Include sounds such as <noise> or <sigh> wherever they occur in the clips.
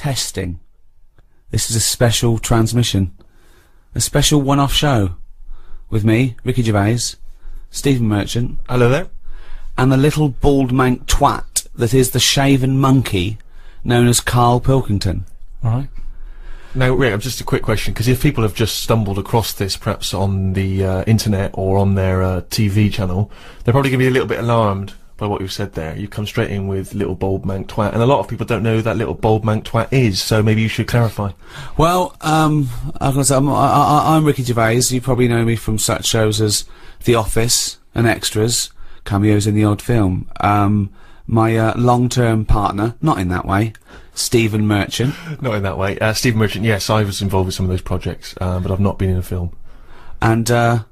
Testing. This is a special transmission. A special one-off show. With me, Ricky Gervais, Stephen Merchant, Hello there. and the little bald mank twat that is the shaven monkey known as Carl Pilkington. Right. Now, Rick, just a quick question, because if people have just stumbled across this, perhaps on the uh, internet or on their uh, TV channel, they're probably going to be a little bit alarmed by what you've said there. You've come straight in with little bold mank twat, and a lot of people don't know who that little bold mank twat is, so maybe you should clarify. Well, um, I'm, gonna say, I'm, I, I, I'm Ricky Gervais. You probably know me from such shows as The Office and Extras, cameos in the odd film. Um, my uh, long-term partner, not in that way, Stephen Merchant. <laughs> Not in that way. Uh, Steve Merchant, yes, I was involved with some of those projects, uh, but I've not been in a film. and uh,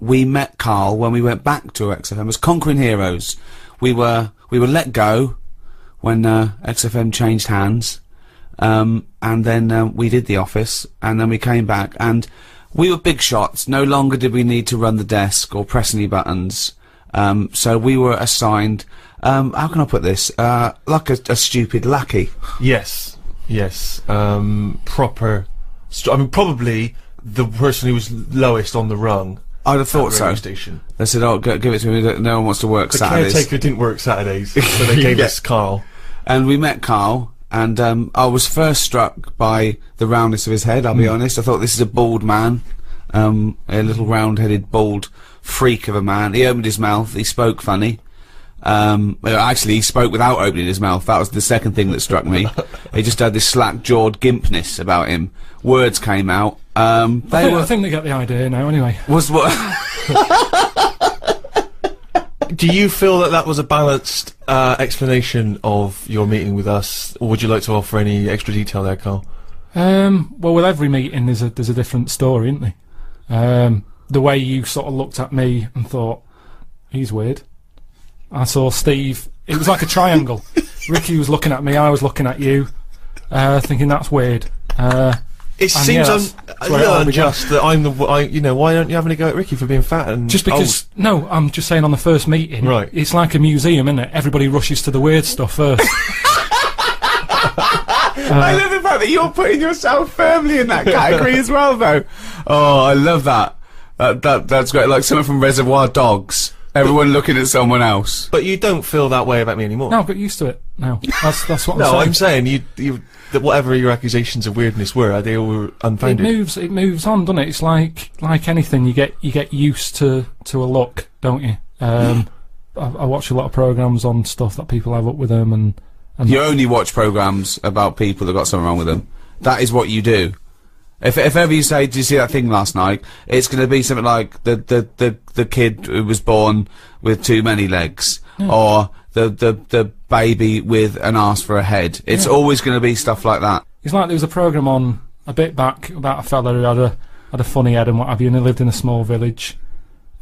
we met Carl when we went back to XFM as Conquering Heroes. We were we were let go when uh, XFM changed hands, um, and then uh, we did the office, and then we came back, and we were big shots. No longer did we need to run the desk or press any buttons. Um, so we were assigned. Um, how can I put this? Uh, like a, a stupid lackey. Yes, yes. Um, proper. I mean, probably the person who was lowest on the rung. I'd have thought so. Station. They said, "Oh, g- give it to me." No one wants to work The Saturdays. caretaker didn't work Saturdays, so they <laughs> gave Yeah. us Carl. and we met Carl, and um, I was first struck by the roundness of his head. I'll be honest. I thought this is a bald man, um, a little round-headed, bald freak of a man. He opened his mouth. He spoke funny. Um, actually, he spoke without opening his mouth. That was the second thing that struck me. <laughs> he just had this slack-jawed gimpness about him. Words came out. Um, I they think, were I think they get the idea now. Anyway. was what. <laughs> Do you feel that that was a balanced uh, explanation of your meeting with us, or would you like to offer any extra detail there, Carl? Um, well, with every meeting, there's a there's a different story, isn't there? Um, the way you sort of looked at me and thought he's weird. I saw Steve. It was like a triangle. <laughs> Ricky was looking at me. I was looking at you, uh, thinking that's weird. Uh, It And seems yeah, un- that's- a that's where it little all began. unjust that I'm the. w- I, you know, why don't you have any go at Ricky for being fat and just because no, I'm just saying on the first meeting. Right. It's like a museum, isn't it? Everybody rushes to the weird stuff first. <laughs> I love the fact that you're putting yourself firmly in that category as well, though. Oh, I love that. That, that that's great. Like someone from Reservoir Dogs. Everyone looking at someone else. But you don't feel that way about me anymore. no, I've got used to it now. That's that's what I'm No, saying. I'm saying you, you, that whatever your accusations of weirdness were, they were unfounded. it unfounded. moves it moves on doesn't it it's like like anything you get you get used to to a look don't you um I, I watch a lot of programs on stuff that people have up with them and and You only watch programs about people that got something wrong with them. That is what you do. If, if ever you say, "Did you see that thing last night?" It's going to be something like the, the the the kid who was born with too many legs, or the the the baby with an ass for a head. It's Yeah. always going to be stuff like that. it's like there was a program on a bit back about a fella who had a had a funny head and what have you and he lived in a small village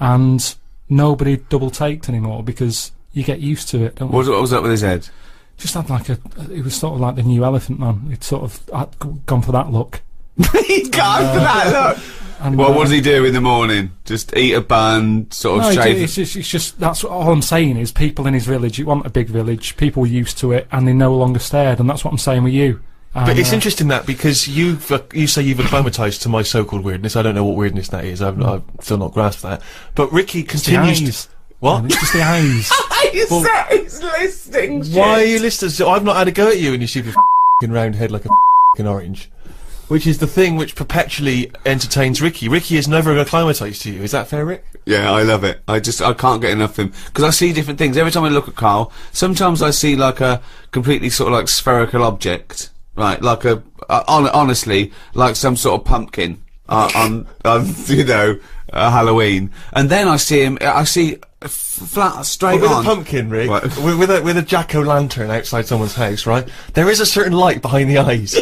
and nobody double taked anymore because you get used to it don't What was, what was up with his head? just had like a it was sort of like the new elephant man he'd sort of had gone for that look <laughs> He's gone for that look. and Well, uh, what does he do in the morning? Just eat a bun, sort of it's, shave. it's, just, it's just that's what, all I'm saying is people in his village. You want a big village. People are used to it, and they no longer stared. And that's what I'm saying with you. But it's uh, interesting that because you've uh, you say you've acclimatized to my so-called weirdness. I don't know what weirdness that is. I've, I've still not grasped that. But Ricky the continues. eyes. To, what? It's just the eyes. <laughs> he's, Well- he's listening. Why are you listening? So I've not had a go at you and your stupid fing round head like a fing orange. Which is the thing which perpetually entertains Ricky. Ricky is never acclimatized to you. Is that fair, Rick? Yeah, I love it. I just I can't get enough of him because I see different things every time I look at Carl. Sometimes I see like a completely sort of like spherical object, right? Like a uh, hon- honestly like some sort of pumpkin uh, on on <laughs> you know uh, Halloween, and then I see him. I see f- flat straight But with on. a pumpkin, Rick, What? with, with a with a jack o' lantern outside someone's house, right? There is a certain light behind the eyes.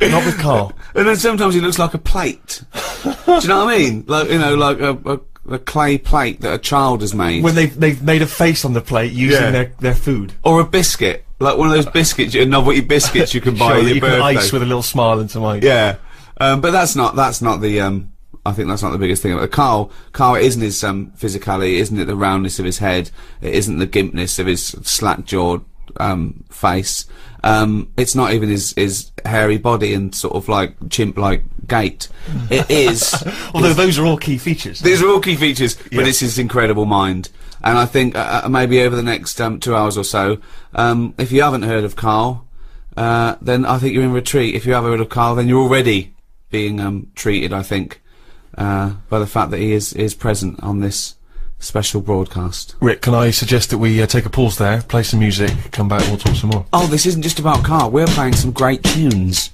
Not with Carl. <laughs> And then sometimes he looks like a plate. Do you know what I mean? Like you know, like a, a, a clay plate that a child has made, When they've they've made a face on the plate using Yeah. their, their food. or a biscuit, like one of those biscuits, you novelty biscuits you can buy Sure, your you birthday. can ice with a little smile into mine. Yeah, um, but that's not that's not the. Um, I think that's not the biggest thing. About Carl, Carl, it isn't his um, physicality, isn't it the roundness of his head? It isn't the gimpness of his slack-jawed um, face. Um, it's not even his his hairy body and sort of like chimp like gait. It is. <laughs> Although those are all key features. These are all key features, Yeah. but it's his incredible mind. And I think uh, uh, maybe over the next um, two hours or so, um, if you haven't heard of Carl, uh, then I think you're in retreat. If you have heard of Carl, then you're already being um, treated. I think uh, by the fact that he is is present on this special broadcast. Rick, can I suggest that we uh, take a pause there, play some music, come back and we'll talk some more? Oh, this isn't just about car. We're playing some great tunes.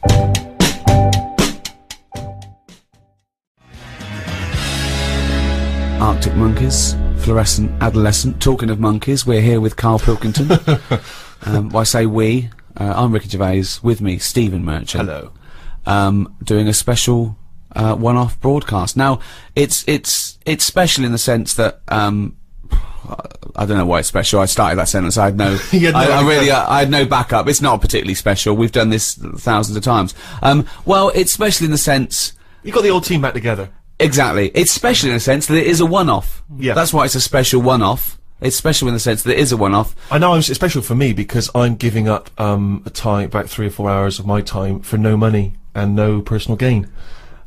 Arctic Monkeys, Fluorescent Adolescent. Talking of monkeys, we're here with Carl Pilkington. <laughs> um, well, I say we. Uh, I'm Ricky Gervais. With me, Stephen Merchant. Hello. Um, doing a special uh, one-off broadcast. Now, it's it's it's special in the sense that um, I don't know why it's special. I started that sentence. I had no. <laughs> Had no I, I really. I had no backup. It's not particularly special. We've done this thousands of times. Um, well, it's special in the sense. You got the old team back together. Exactly. It's special in the sense that it is a one-off. Yeah. That's why it's a special one-off. It's special in the sense that it is a one-off. I know it's special for me because I'm giving up um, a time, about three or four hours of my time for no money and no personal gain.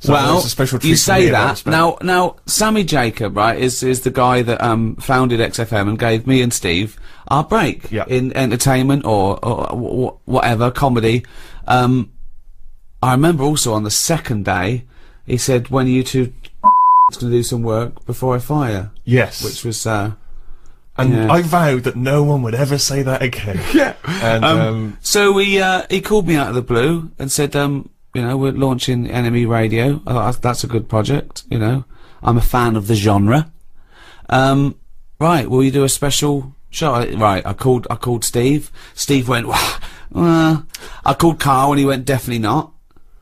So well, it's a special treat you say that now. Now, Sammy Jacob, right, is is the guy that um, founded XFM and gave me and Steve our break Yeah. in entertainment or, or whatever comedy. Um, I remember also on the second day, he said, "When are you two <laughs> going to do some work before I fire," Yes. which was uh, and yeah. I vowed that no one would ever say that again. <laughs> yeah. And um, So we, uh, he called me out of the blue and said, um, you know, we're launching NME Radio. I that's- a good project. You know, I'm a fan of the genre. Um, right, will you do a special show? I- Right, I called, I called Steve. Steve went, <laughs> well, I called Carl and he went, definitely not.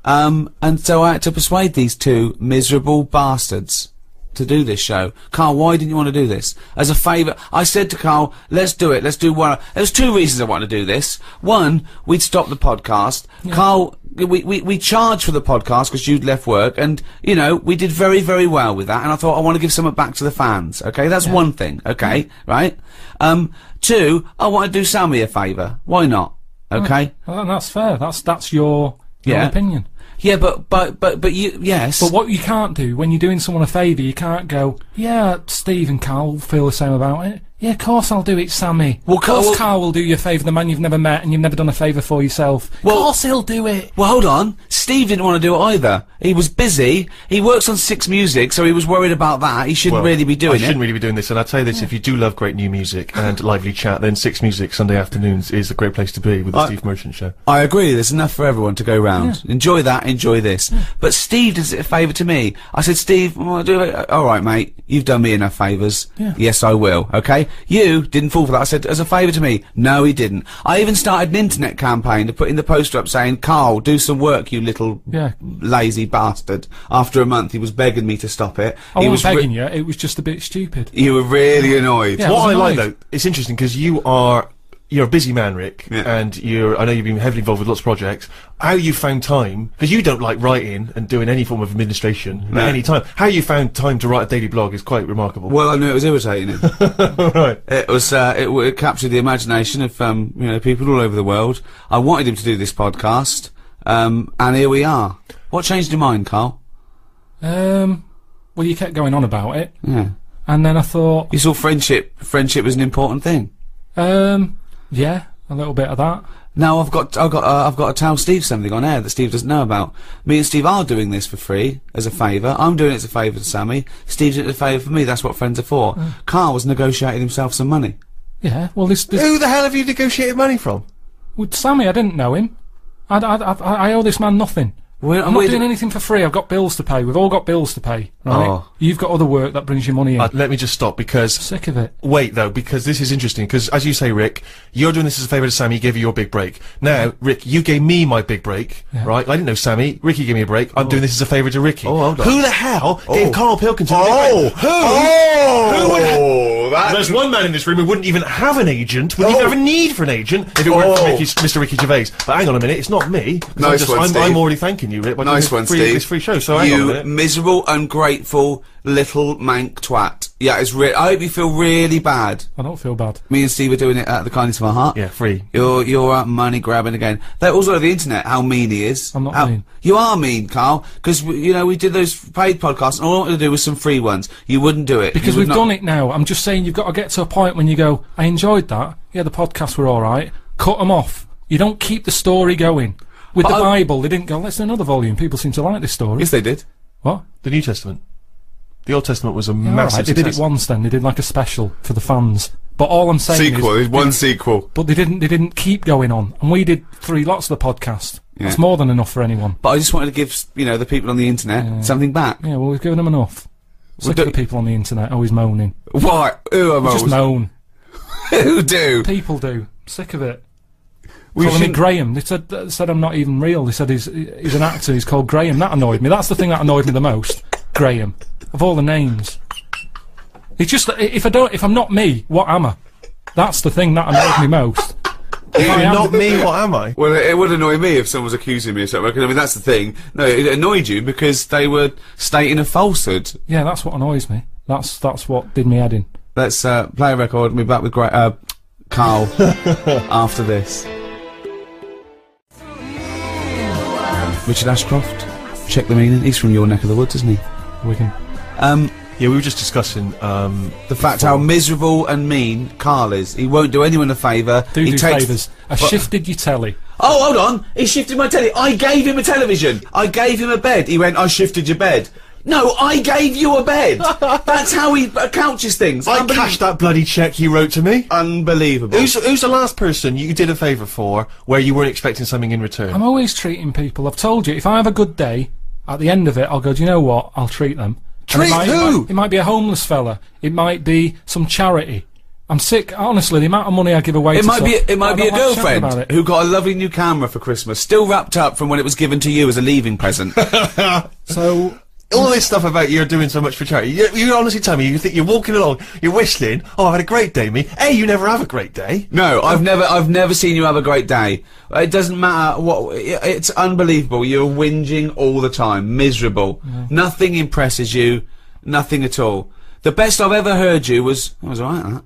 Um, and so I had to persuade these two miserable bastards to do this show. Carl, why didn't you want to do this? As a favour, I said to Carl, let's do it, let's do one. There's two reasons I want to do this. One, we'd stop the podcast. Carl, we, we, we charged for the podcast because you'd left work and, you know, we did very, very well with that and I thought I want to give something back to the fans. Okay, that's one thing. Okay, right? Um, two, I want to do Sammy a favour. Why not? Okay? Well, that's fair. That's that's your your Yeah. opinion. Yeah, but, but, but, but you, yes. But what you can't do when you're doing someone a favour, you can't go, yeah, Steve and Carl feel the same about it. Yeah, of course I'll do it, Sammy. Well, of course Carl- Carl will do you a favour, the man you've never met and you've never done a favour for yourself. Well- of course he'll do it. Well, hold on. Steve didn't want to do it either. He was busy. He works on Six Music, so he was worried about that. He shouldn't well, really be doing I doing shouldn't really be doing this. And I'll tell you this: if you do love great new music and lively chat, then Six Music Sunday afternoons is a great place to be with the I- Steve Merchant Show. I agree. There's enough for everyone to go round. Enjoy that. Enjoy this. But Steve does it a favour to me. I said, Steve, well, do it. All right, mate. You've done me enough favours. Yeah. Yes, I will. Okay. You didn't fall for that. I said, as a favour to me. No, he didn't. I even started an internet campaign to put in the poster up saying, Carl, do some work, you little Yeah. lazy bastard. After a month, he was begging me to stop it. I he wasn't was re- begging you, it was just a bit stupid. You were really annoyed. Yeah. what was I like though, it's interesting because you are you're a busy man, Rick, Yeah. and you're. I know you've been heavily involved with lots of projects. How you found time? Because you don't like writing and doing any form of administration No. at any time. How you found time to write a daily blog is quite remarkable. Well, I knew it was irritating him. <laughs> right. it was, uh, it, it captured the imagination of, um, you know, people all over the world. I wanted him to do this podcast, um, and here we are. What changed your mind, Carl? Um, well, you kept going on about it, Yeah. and then I thought, You saw friendship, friendship was an important thing. um, yeah, a little bit of that. Now I've got, I've got, uh, I've got to tell Steve something on air that Steve doesn't know about. Me and Steve are doing this for free as a favour. I'm doing it as a favour to Sammy. Steve's doing it as a favour for me. That's what friends are for. Carl was negotiating himself some money. Yeah, well, this, this Who the hell have you negotiated money from? with Sammy, I didn't know him. I, I, I, I owe this man nothing. We're, I'm not doing anything for free. I've got bills to pay. We've all got bills to pay, right? Oh. You've got other work that brings you money in. Uh, let me just stop because Sick of it. Wait though, because this is interesting. Because as you say, Rick, you're doing this as a favour to Sammy. He gave you your big break. Now, Rick, you gave me my big break, Yeah. right? I didn't know Sammy. Ricky gave me a break. I'm doing this as a favour to Ricky. Oh, hold on. Who the hell gave Oh. Carl Pilkington a Oh, big break? Who? oh, Who would- Oh, There's one man in this room who wouldn't even have an agent, wouldn't Oh. even have a need for an agent if it weren't for Oh. Ricky, Mr. Ricky Gervais. But hang on a minute, it's not me. 'cause Nice I'm, just, one, I'm, Steve. I'm already thanking you, doing Nice one, free, Steve. This free show, so you miserable, ungrateful little mank twat. Yeah, it's real. I hope you feel really bad. I don't feel bad. Me and Steve are doing it out of the kindness of our heart. Yeah, free. You're you're uh, money grabbing again. That also on the internet. How mean he is. I'm not How- mean. You are mean, Carl. Because you know we did those paid podcasts, and all I wanted to do was some free ones. You wouldn't do it Because we've done it now. I'm just saying you've got to get to a point when you go, I enjoyed that. Yeah, the podcasts were alright. Cut them off. You don't keep the story going. With But the I- Bible, they didn't go, let's do another volume. People seem to like this story. Yes, they did. What? The New Testament. The Old Testament was a Yeah, massive alright, They did it once then. They did like a special for the fans. But all I'm saying sequel, is, Sequel. One sequel. but they didn't. They didn't keep going on, and we did three lots of the podcast. That's more than enough for anyone. But I just wanted to give you know the people on the internet something back. Yeah, well, we've given them enough. Sick do- of the people on the internet always moaning. Why? Who are moaning? Just moan. <laughs> Who do? People do. Sick of it. We Calling me Graham. They said uh, said I'm not even real. They said he's he's an actor. He's called Graham. That annoyed me. That's the thing that annoyed me the most. Graham. Of all the names. It's just that if I don't, if I'm not me, what am I? That's the thing that annoyed me most. If I am- Not me, what am I? Well, it, it would annoy me if someone was accusing me of something. 'cause, I mean, that's the thing. No, it annoyed you because they were stating a falsehood. Yeah, that's what annoys me. That's that's what did me head in. Let's uh, play a record and be back with Gra- uh, Carl <laughs> after this. Richard Ashcroft, check the meaning. He's from your neck of the woods, isn't he? Wigan. Um, Yeah, we were just discussing. Um, the fact how miserable and mean Carl is. He won't do anyone a favour. Do he do takes favours. I But- shifted your telly. Oh, hold on. He shifted my telly. I gave him a television. I gave him a bed. He went, I shifted your bed. No, I gave you a bed. <laughs> That's how he uh, couches things. I cashed that bloody check he wrote to me. Unbelievable. Who's, who's the last person you did a favour for where you weren't expecting something in return? I'm always treating people. I've told you, if I have a good day, at the end of it, I'll go. Do you know what? I'll treat them. Treat it might, who? It might, it might be a homeless fella. It might be some charity. I'm sick. Honestly, the amount of money I give away. It to might some- be it might be a don't like chatting girlfriend who got a lovely new camera for Christmas, still wrapped up from when it was given to you as a leaving present. <laughs> So All this stuff about you're doing so much for charity. You, you honestly tell me you think you're walking along, you're whistling. Oh, I had a great day, me. Hey, you never have a great day. no, I've never I've never seen you have a great day. It doesn't matter what i- it's unbelievable. You're whinging all the time, miserable. Nothing impresses you, nothing at all. The best I've ever heard you was I was alright. That.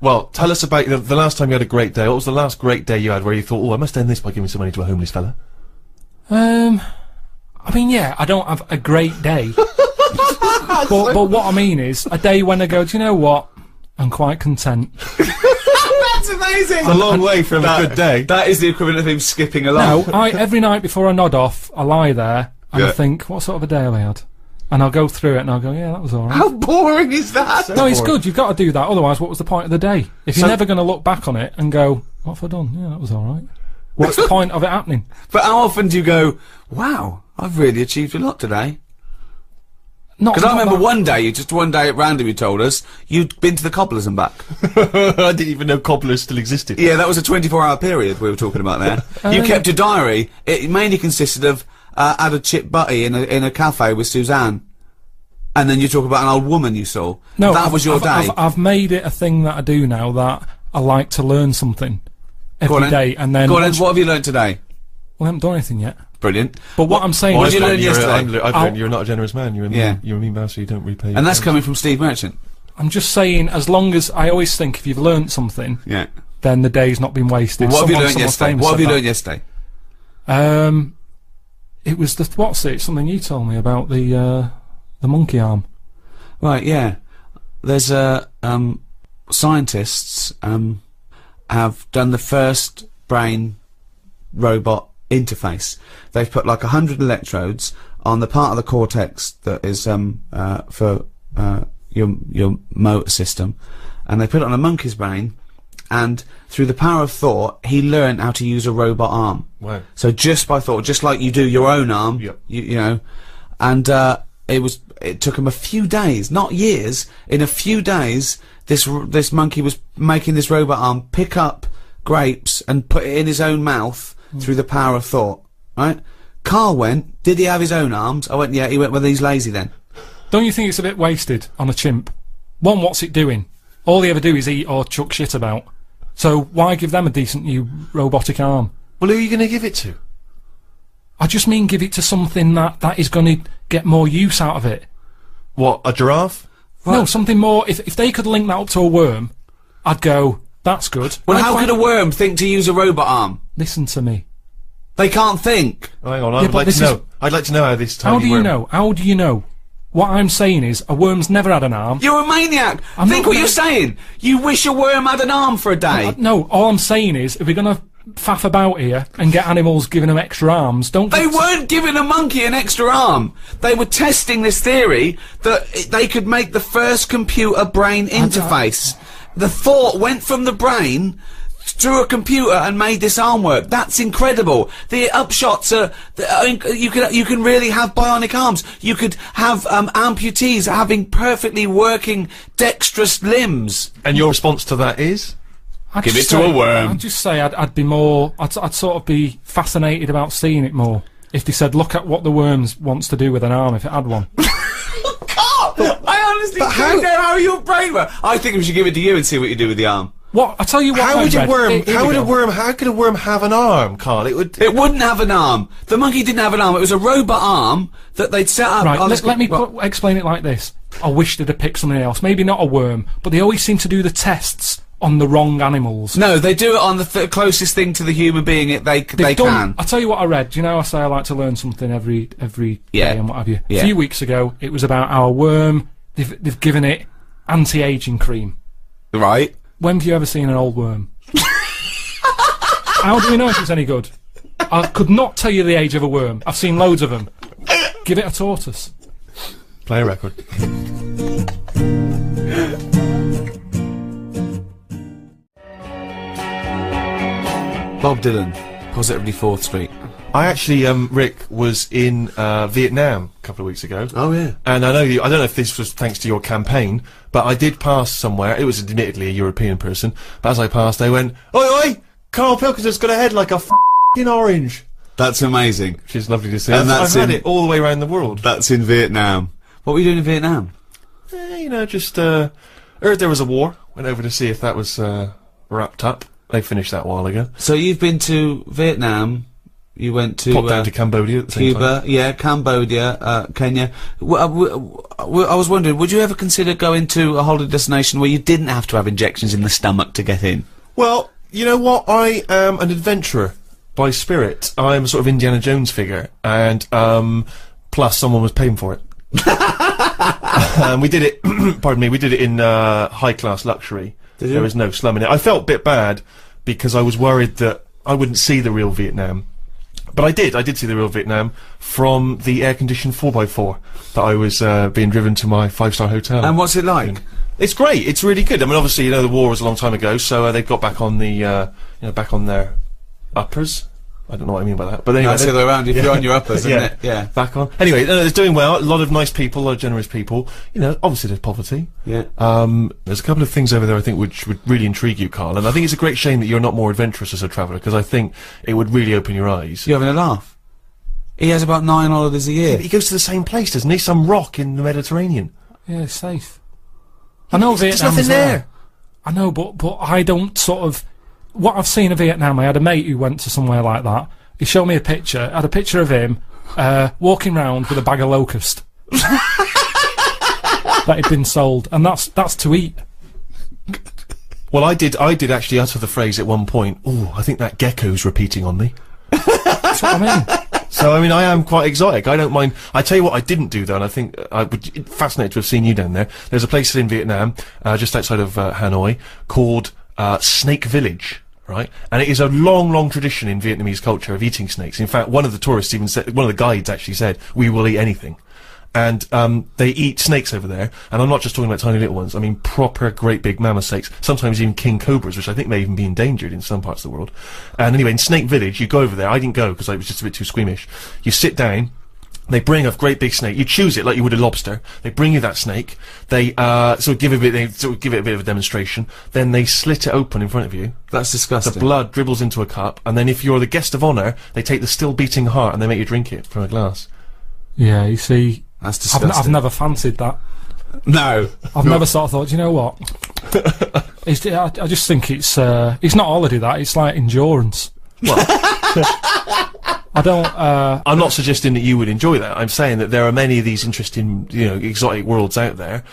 Well, tell us about the, the last time you had a great day. What was the last great day you had where you thought, oh, I must end this by giving some money to a homeless fella? Um, I mean, yeah, I don't have a great day. <laughs> but, but what I mean is, a day when I go, do you know what? I'm quite content. That's amazing. It's a long way from a good day. That is the equivalent of him skipping along. No, I, every night before I nod off, I lie there and I think, what sort of a day have I had? And I'll go through it and I'll go, yeah, that was alright. How boring is that? No, it's good. You've got to do that. Otherwise, what was the point of the day? If you're So- never going to look back on it and go, "What have I done? Yeah, that was all right." What's the point of it happening? <laughs> But how often do you go, wow, I've really achieved a lot today? Not Because I remember one day, you just one day at random, you told us you'd been to the cobblers and back. <laughs> I didn't even know cobblers still existed. Yeah, that was a 24-hour period we were talking about there. <laughs> you Um, kept a diary. It mainly consisted of uh, had a chip butty in a in a cafe with Suzanne, and then you talk about an old woman you saw. No, that I've- was your I've, day. I've, I've made it a thing that I do now that I like to learn something every on day, and then Go on what have you learned today? well, I haven't done anything yet. Brilliant. But what, I'm saying what is, did you learn you're, yesterday? I'm, I've learned you're not a generous man. You're a mean, Yeah. you're a mean bastard. You don't repay. your And that's friends. coming from Steve Merchant. I'm just saying, as long as I always think if you've learned something, Yeah. then the day's not been wasted. what have you Someone- learnt someone yesterday? What have said you that. yesterday? Um, it was the what's it? Something you told me about the uh, the monkey arm. Right, yeah. There's uh, um, scientists um, have done the first brain robot interface. They've put like a hundred electrodes on the part of the cortex that is um, uh, for uh, your your motor system, and they put it on a monkey's brain. And through the power of thought, he learned how to use a robot arm. Wow. So just by thought, just like you do your own arm, Yep. you, you know, and uh, it was it took him a few days, not years. In a few days, this this monkey was making this robot arm pick up grapes and put it in his own mouth through the power of thought. Right? Carl went. Did he have his own arms? I went. Yeah. He went. Well, he's lazy then. Don't you think it's a bit wasted on a chimp? One, what's it doing? All they ever do is eat or chuck shit about. So why give them a decent new robotic arm? Well, who are you going to give it to? I just mean give it to something that, that is going to get more use out of it. What, a giraffe? No, something more. If if they could link that up to a worm, I'd go. That's good. Well, I'd how could a worm think to use a robot arm? listen to me? They can't think. Oh, hang on, Yeah, I'd but like to this is- know. I'd like to know how this tiny How do you worm- know? How do you know? What I'm saying is, a worm's never had an arm. You're a maniac. I'm think not what you're saying. You wish a worm had an arm for a day. Uh, no, all I'm saying is, if we're gonna faff about here and get animals giving them extra arms, don't. They just- weren't giving a monkey an extra arm. They were testing this theory that they could make the first computer brain interface. The thought went from the brain through a computer and made this arm work. That's incredible. The upshots are, the- I mean, you can you can really have bionic arms. You could have um, amputees having perfectly working dexterous limbs. And your response to that is? I'd Give it to say- a worm. I'd just say I'd, I'd be more. I'd, I'd sort of be fascinated about seeing it more. If they said, "Look at what the worms wants to do with an arm," if it had one. <laughs> I honestly how- don't know how your brain works. I think we should give it to you and see what you do with the arm. What? I tell you what. How I would a worm? Here- here how we would a worm? How could a worm have an arm, Carl? It would. It wouldn't have an arm. The monkey didn't have an arm. It was a robot arm that they'd set up. Right, let, let me well, put, explain it like this. I wish they'd have picked something else. Maybe not a worm, but they always seem to do the tests on the wrong animals. No, they do it on the th- closest thing to the human being it they They've they done. can. I tell you what I read. Do you know I say I like to learn something every every Yeah. day and what have you? Yeah. A few weeks ago, it was about our worm. They've they've given it anti-aging cream. Right. When have you ever seen an old worm? How do we know if it's any good? I could not tell you the age of a worm. I've seen loads of them. Give it a tortoise. Play a record. Bob Dylan, positively Fourth Street. I actually, um, Rick, was in uh, Vietnam a couple of weeks ago. Oh yeah. And I know you, I don't know if this was thanks to your campaign, but I did pass somewhere. It was admittedly a European person, but as I passed, they went, "Oi, oi! Carl Pilkington's got a head like a f***ing orange," That's amazing. which is lovely to see. And I've, that's I've had it all the way around the world. That's in Vietnam. What were you doing in Vietnam? Eh, you know, just uh, heard there was a war. Went over to see if that was uh, wrapped up. They finished that a while ago. So you've been to Vietnam. You went to, Popped uh, down to Cambodia at the same time. Cuba, yeah, Cambodia, uh, Kenya. W- uh, I was wondering, would you ever consider going to a holiday destination where you didn't have to have injections in the stomach to get in? Well, you know what? I am an adventurer by spirit. I'm a sort of Indiana Jones figure, and um, plus someone was paying for it. <laughs> and we did it. <clears throat> pardon me. We did it in uh, high class luxury. There was no slum in it. I felt a bit bad because I was worried that I wouldn't see the real Vietnam. But I did. I did see the real Vietnam from the air conditioned 4x4 that I was uh, being driven to my five star hotel. And what's it like? It's great. It's really good. I mean, obviously, you know, the war was a long time ago, so uh, they've got back on the, uh, you know, back on their uppers. I don't know what I mean by that, but anyway, That's the they- other way around. If Yeah. you're on your uppers, isn't yeah, it? Yeah. back on. Anyway, no, it's doing well. A lot of nice people, a lot of generous people. You know, obviously there's poverty. Yeah. Um, there's a couple of things over there I think which would really intrigue you, Carl, and I think it's a great shame that you're not more adventurous as a traveller because I think it would really open your eyes. You're having a laugh. He has about nine holidays a year. He goes to the same place, doesn't he? Some rock in the Mediterranean. Yeah, safe. I know There's Vietnam's nothing there. I know, but but I don't sort of. What I've seen of Vietnam, I had a mate who went to somewhere like that. He showed me a picture. I had a picture of him uh, walking round with a bag of locust <laughs> that had been sold, and that's that's to eat. Well, I did. I did actually utter the phrase at one point. Oh, I think that gecko's repeating on me. That's what I mean. So I mean, I am quite exotic. I don't mind. I tell you what, I didn't do though, and I think uh, I would fascinated to have seen you down there. There's a place in Vietnam, uh, just outside of uh, Hanoi, called uh, Snake Village. Right, and it is a long, long tradition in Vietnamese culture of eating snakes. In fact, one of the tourists even said, one of the guides actually said, "We will eat anything." And um, they eat snakes over there, and I'm not just talking about tiny little ones. I mean proper, great big mammoth snakes. Sometimes even king cobras, which I think may even be endangered in some parts of the world. And anyway, in Snake Village, you go over there. I didn't go because I was just a bit too squeamish. You sit down. They bring a great big snake. You choose it like you would a lobster. They bring you that snake. They uh, sort of give it a bit. They sort of give it a bit of a demonstration. Then they slit it open in front of you. That's disgusting. The blood dribbles into a cup, and then if you're the guest of honor, they take the still beating heart and they make you drink it from a glass. Yeah, you see, That's I've, disgusting. n- I've never fancied that. no. I've never sort of thought, "Do you know what? <laughs> It's, I, I just think it's uh, it's not holiday that it's like endurance. <laughs> <laughs> I don't. Uh, I'm not suggesting that you would enjoy that. I'm saying that there are many of these interesting, you know, exotic worlds out there.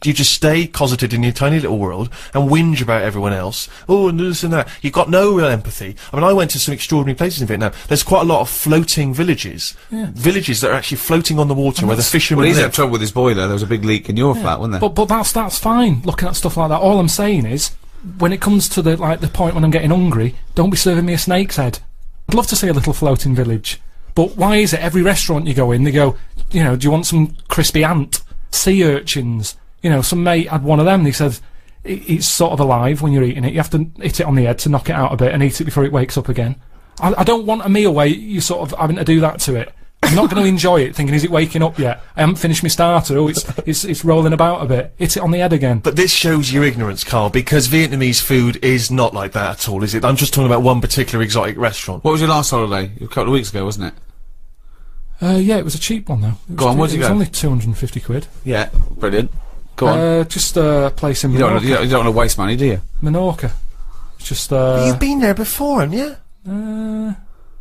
Do you just stay closeted in your tiny little world and whinge about everyone else. Oh, and this and that. You've got no real empathy. I mean, I went to some extraordinary places in Vietnam. There's quite a lot of floating villages. Villages that are actually floating on the water where the fishermen Well, he's had trouble with his boiler. There was a big leak in your flat, wasn't there? But but that's that's fine. Looking at stuff like that, all I'm saying is, when it comes to the like the point when I'm getting hungry, don't be serving me a snake's head. I'd love to see a little floating village, but why is it every restaurant you go in, they go, you know, do you want some crispy ant, sea urchins? You know, some mate had one of them. and He said. "I- It's sort of alive when you're eating it. You have to hit it on the head to knock it out a bit and eat it before it wakes up again. I, I don't want a meal where you sort of having to do that to it. I'm not going to enjoy it, thinking, is it waking up yet? I haven't finished my starter. Oh, it's it's it's rolling about a bit. Hit it on the head again. But this shows your ignorance, Carl, because Vietnamese food is not like that at all, is it? I'm just talking about one particular exotic restaurant. what was your last holiday? A couple of weeks ago, wasn't it? Uh, yeah, it was a cheap one though. It Go was, on, where'd it you was only 250 quid. Yeah, brilliant. Go on. Uh, just a place in you, don't, Menorca. wanna- you, don't, you don't want to waste money, do you? Menorca. It's just uh, You've been there before, haven't you? uh,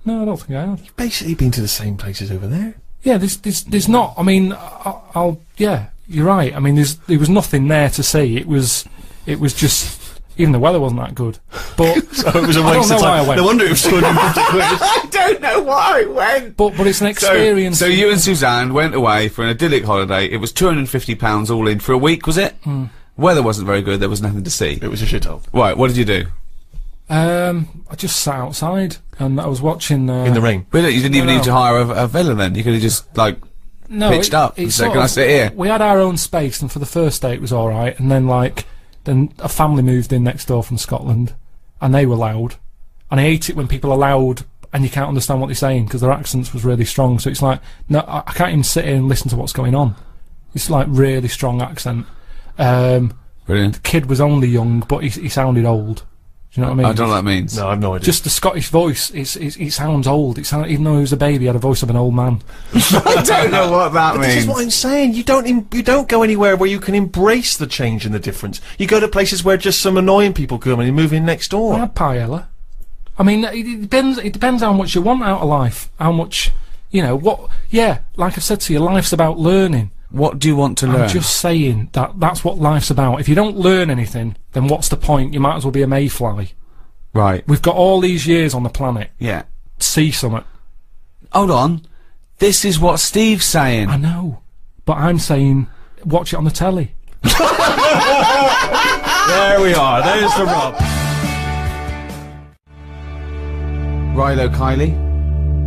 no, I don't think I have. You've basically been to the same places over there. Yeah, there's there's there's not. I mean, I, I'll yeah, you're right. I mean, there's there was nothing there to see. It was it was just even the weather wasn't that good. But <laughs> So it was a I don't waste know of why I time. went. No wonder it was 250 quid. <laughs> I don't know why I went. but but it's an experience. So, so you and Suzanne went away for an idyllic holiday. It was two hundred and fifty pounds all in for a week, was it? Hmm. Weather wasn't very good. There was nothing to see. It was a shithole. Right. What did you do? Um, I just sat outside and I was watching. Uh, In the rain. Really, you didn't even need to hire a, a villa then. You could have just like no, pitched up and it's said, sort "Can I of- sit here?" We had our own space, and for the first day it was all right. And then like, then a family moved in next door from Scotland, and they were loud. And I hate it when people are loud and you can't understand what they're saying because their accents was really strong. So it's like, no, I, I can't even sit here and listen to what's going on. It's like really strong accent. Um, Brilliant. The kid was only young, but he, he sounded old. Do you know what I mean? I don't know what that means. No, I've no idea. Just the Scottish voice, it's, it's, it sounds old. It sound, even though he was a baby, he had a voice of an old man. <laughs> I don't know what that But this means. is what I'm saying. You don't em- you don't go anywhere where you can embrace the change and the difference. You go to places where just some annoying people come and you move in next I door. had paella. I mean, it, it depends. It depends how much you want out of life. How much, you know, what? Yeah, like I've said to you, life's about learning. What do you want to learn? I'm just saying that that's what life's about. If you don't learn anything, then what's the point? You might as well be a mayfly. right. We've got all these years on the planet. Yeah. See something. Hold on. This is what Steve's saying. I know, but I'm saying watch it on the telly. <laughs> There we are. There's the rub. Rilo Kiley.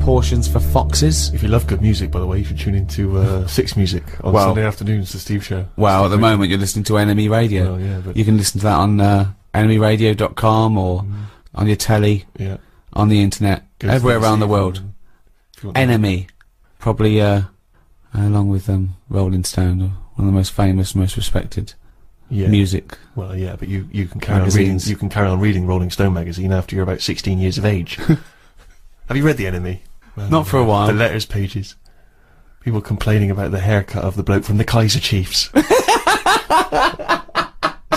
Portions for foxes. If you love good music, by the way, you should tune into uh, <laughs> Six Music on Well- Sunday afternoons, the Steve Show. Well, at the moment you're listening to NME Radio. Well, yeah, You can listen to that on uh, nmeradio.com or on your telly, yeah, on the internet, go everywhere the around the world. one. If you want- NME. Probably, uh, along with um, Rolling Stone, one of the most famous, most respected yeah. music. Well, yeah, but you, you can carry on reading. You can carry on reading Rolling Stone magazine after you're about 16 years of age. <laughs> Have you read The NME? Well, Not for a while. The letters pages. People complaining about the haircut of the bloke from the Kaiser Chiefs. <laughs> it's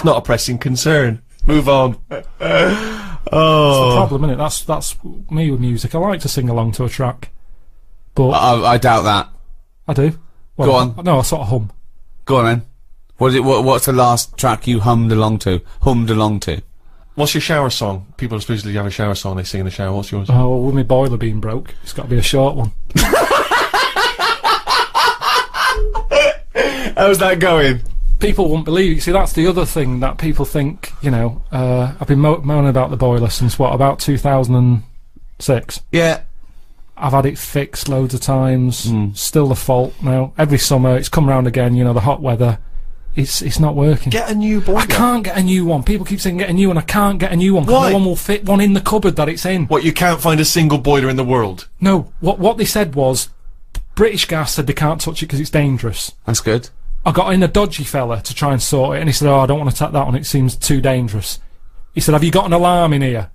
not a pressing concern. Move on. Oh. the problem, isn't it? That's that's me with music. I like to sing along to a track, but I, I doubt that. I do. Well, Go on. No, I sort of hum. Go on then. What is it? What, what's the last track you hummed along to? Hummed along to? What's your shower song? People supposedly have a shower song they sing in the shower. What's yours? Oh, well, with my boiler being broke, it's got to be a short one. <laughs> How's that going? People won't believe it. See, that's the other thing that people think. You know, uh, I've been mo- moaning about the boiler since what about 2006. Yeah. I've had it fixed loads of times. Mm. Still the fault now. Every summer it's come round again. You know, the hot weather. It's it's not working. Get a new boiler. I can't get a new one. People keep saying get a new one. I can't get a new one. 'cause Why? No one will fit one in the cupboard that it's in. What, you can't find a single boiler in the world? No, what what they said was British Gas said they can't touch it because it's dangerous. That's good. I got in a dodgy fella to try and sort it, and he said, "Oh, I don't want to tap that on. It seems too dangerous." He said, "Have you got an alarm in here?"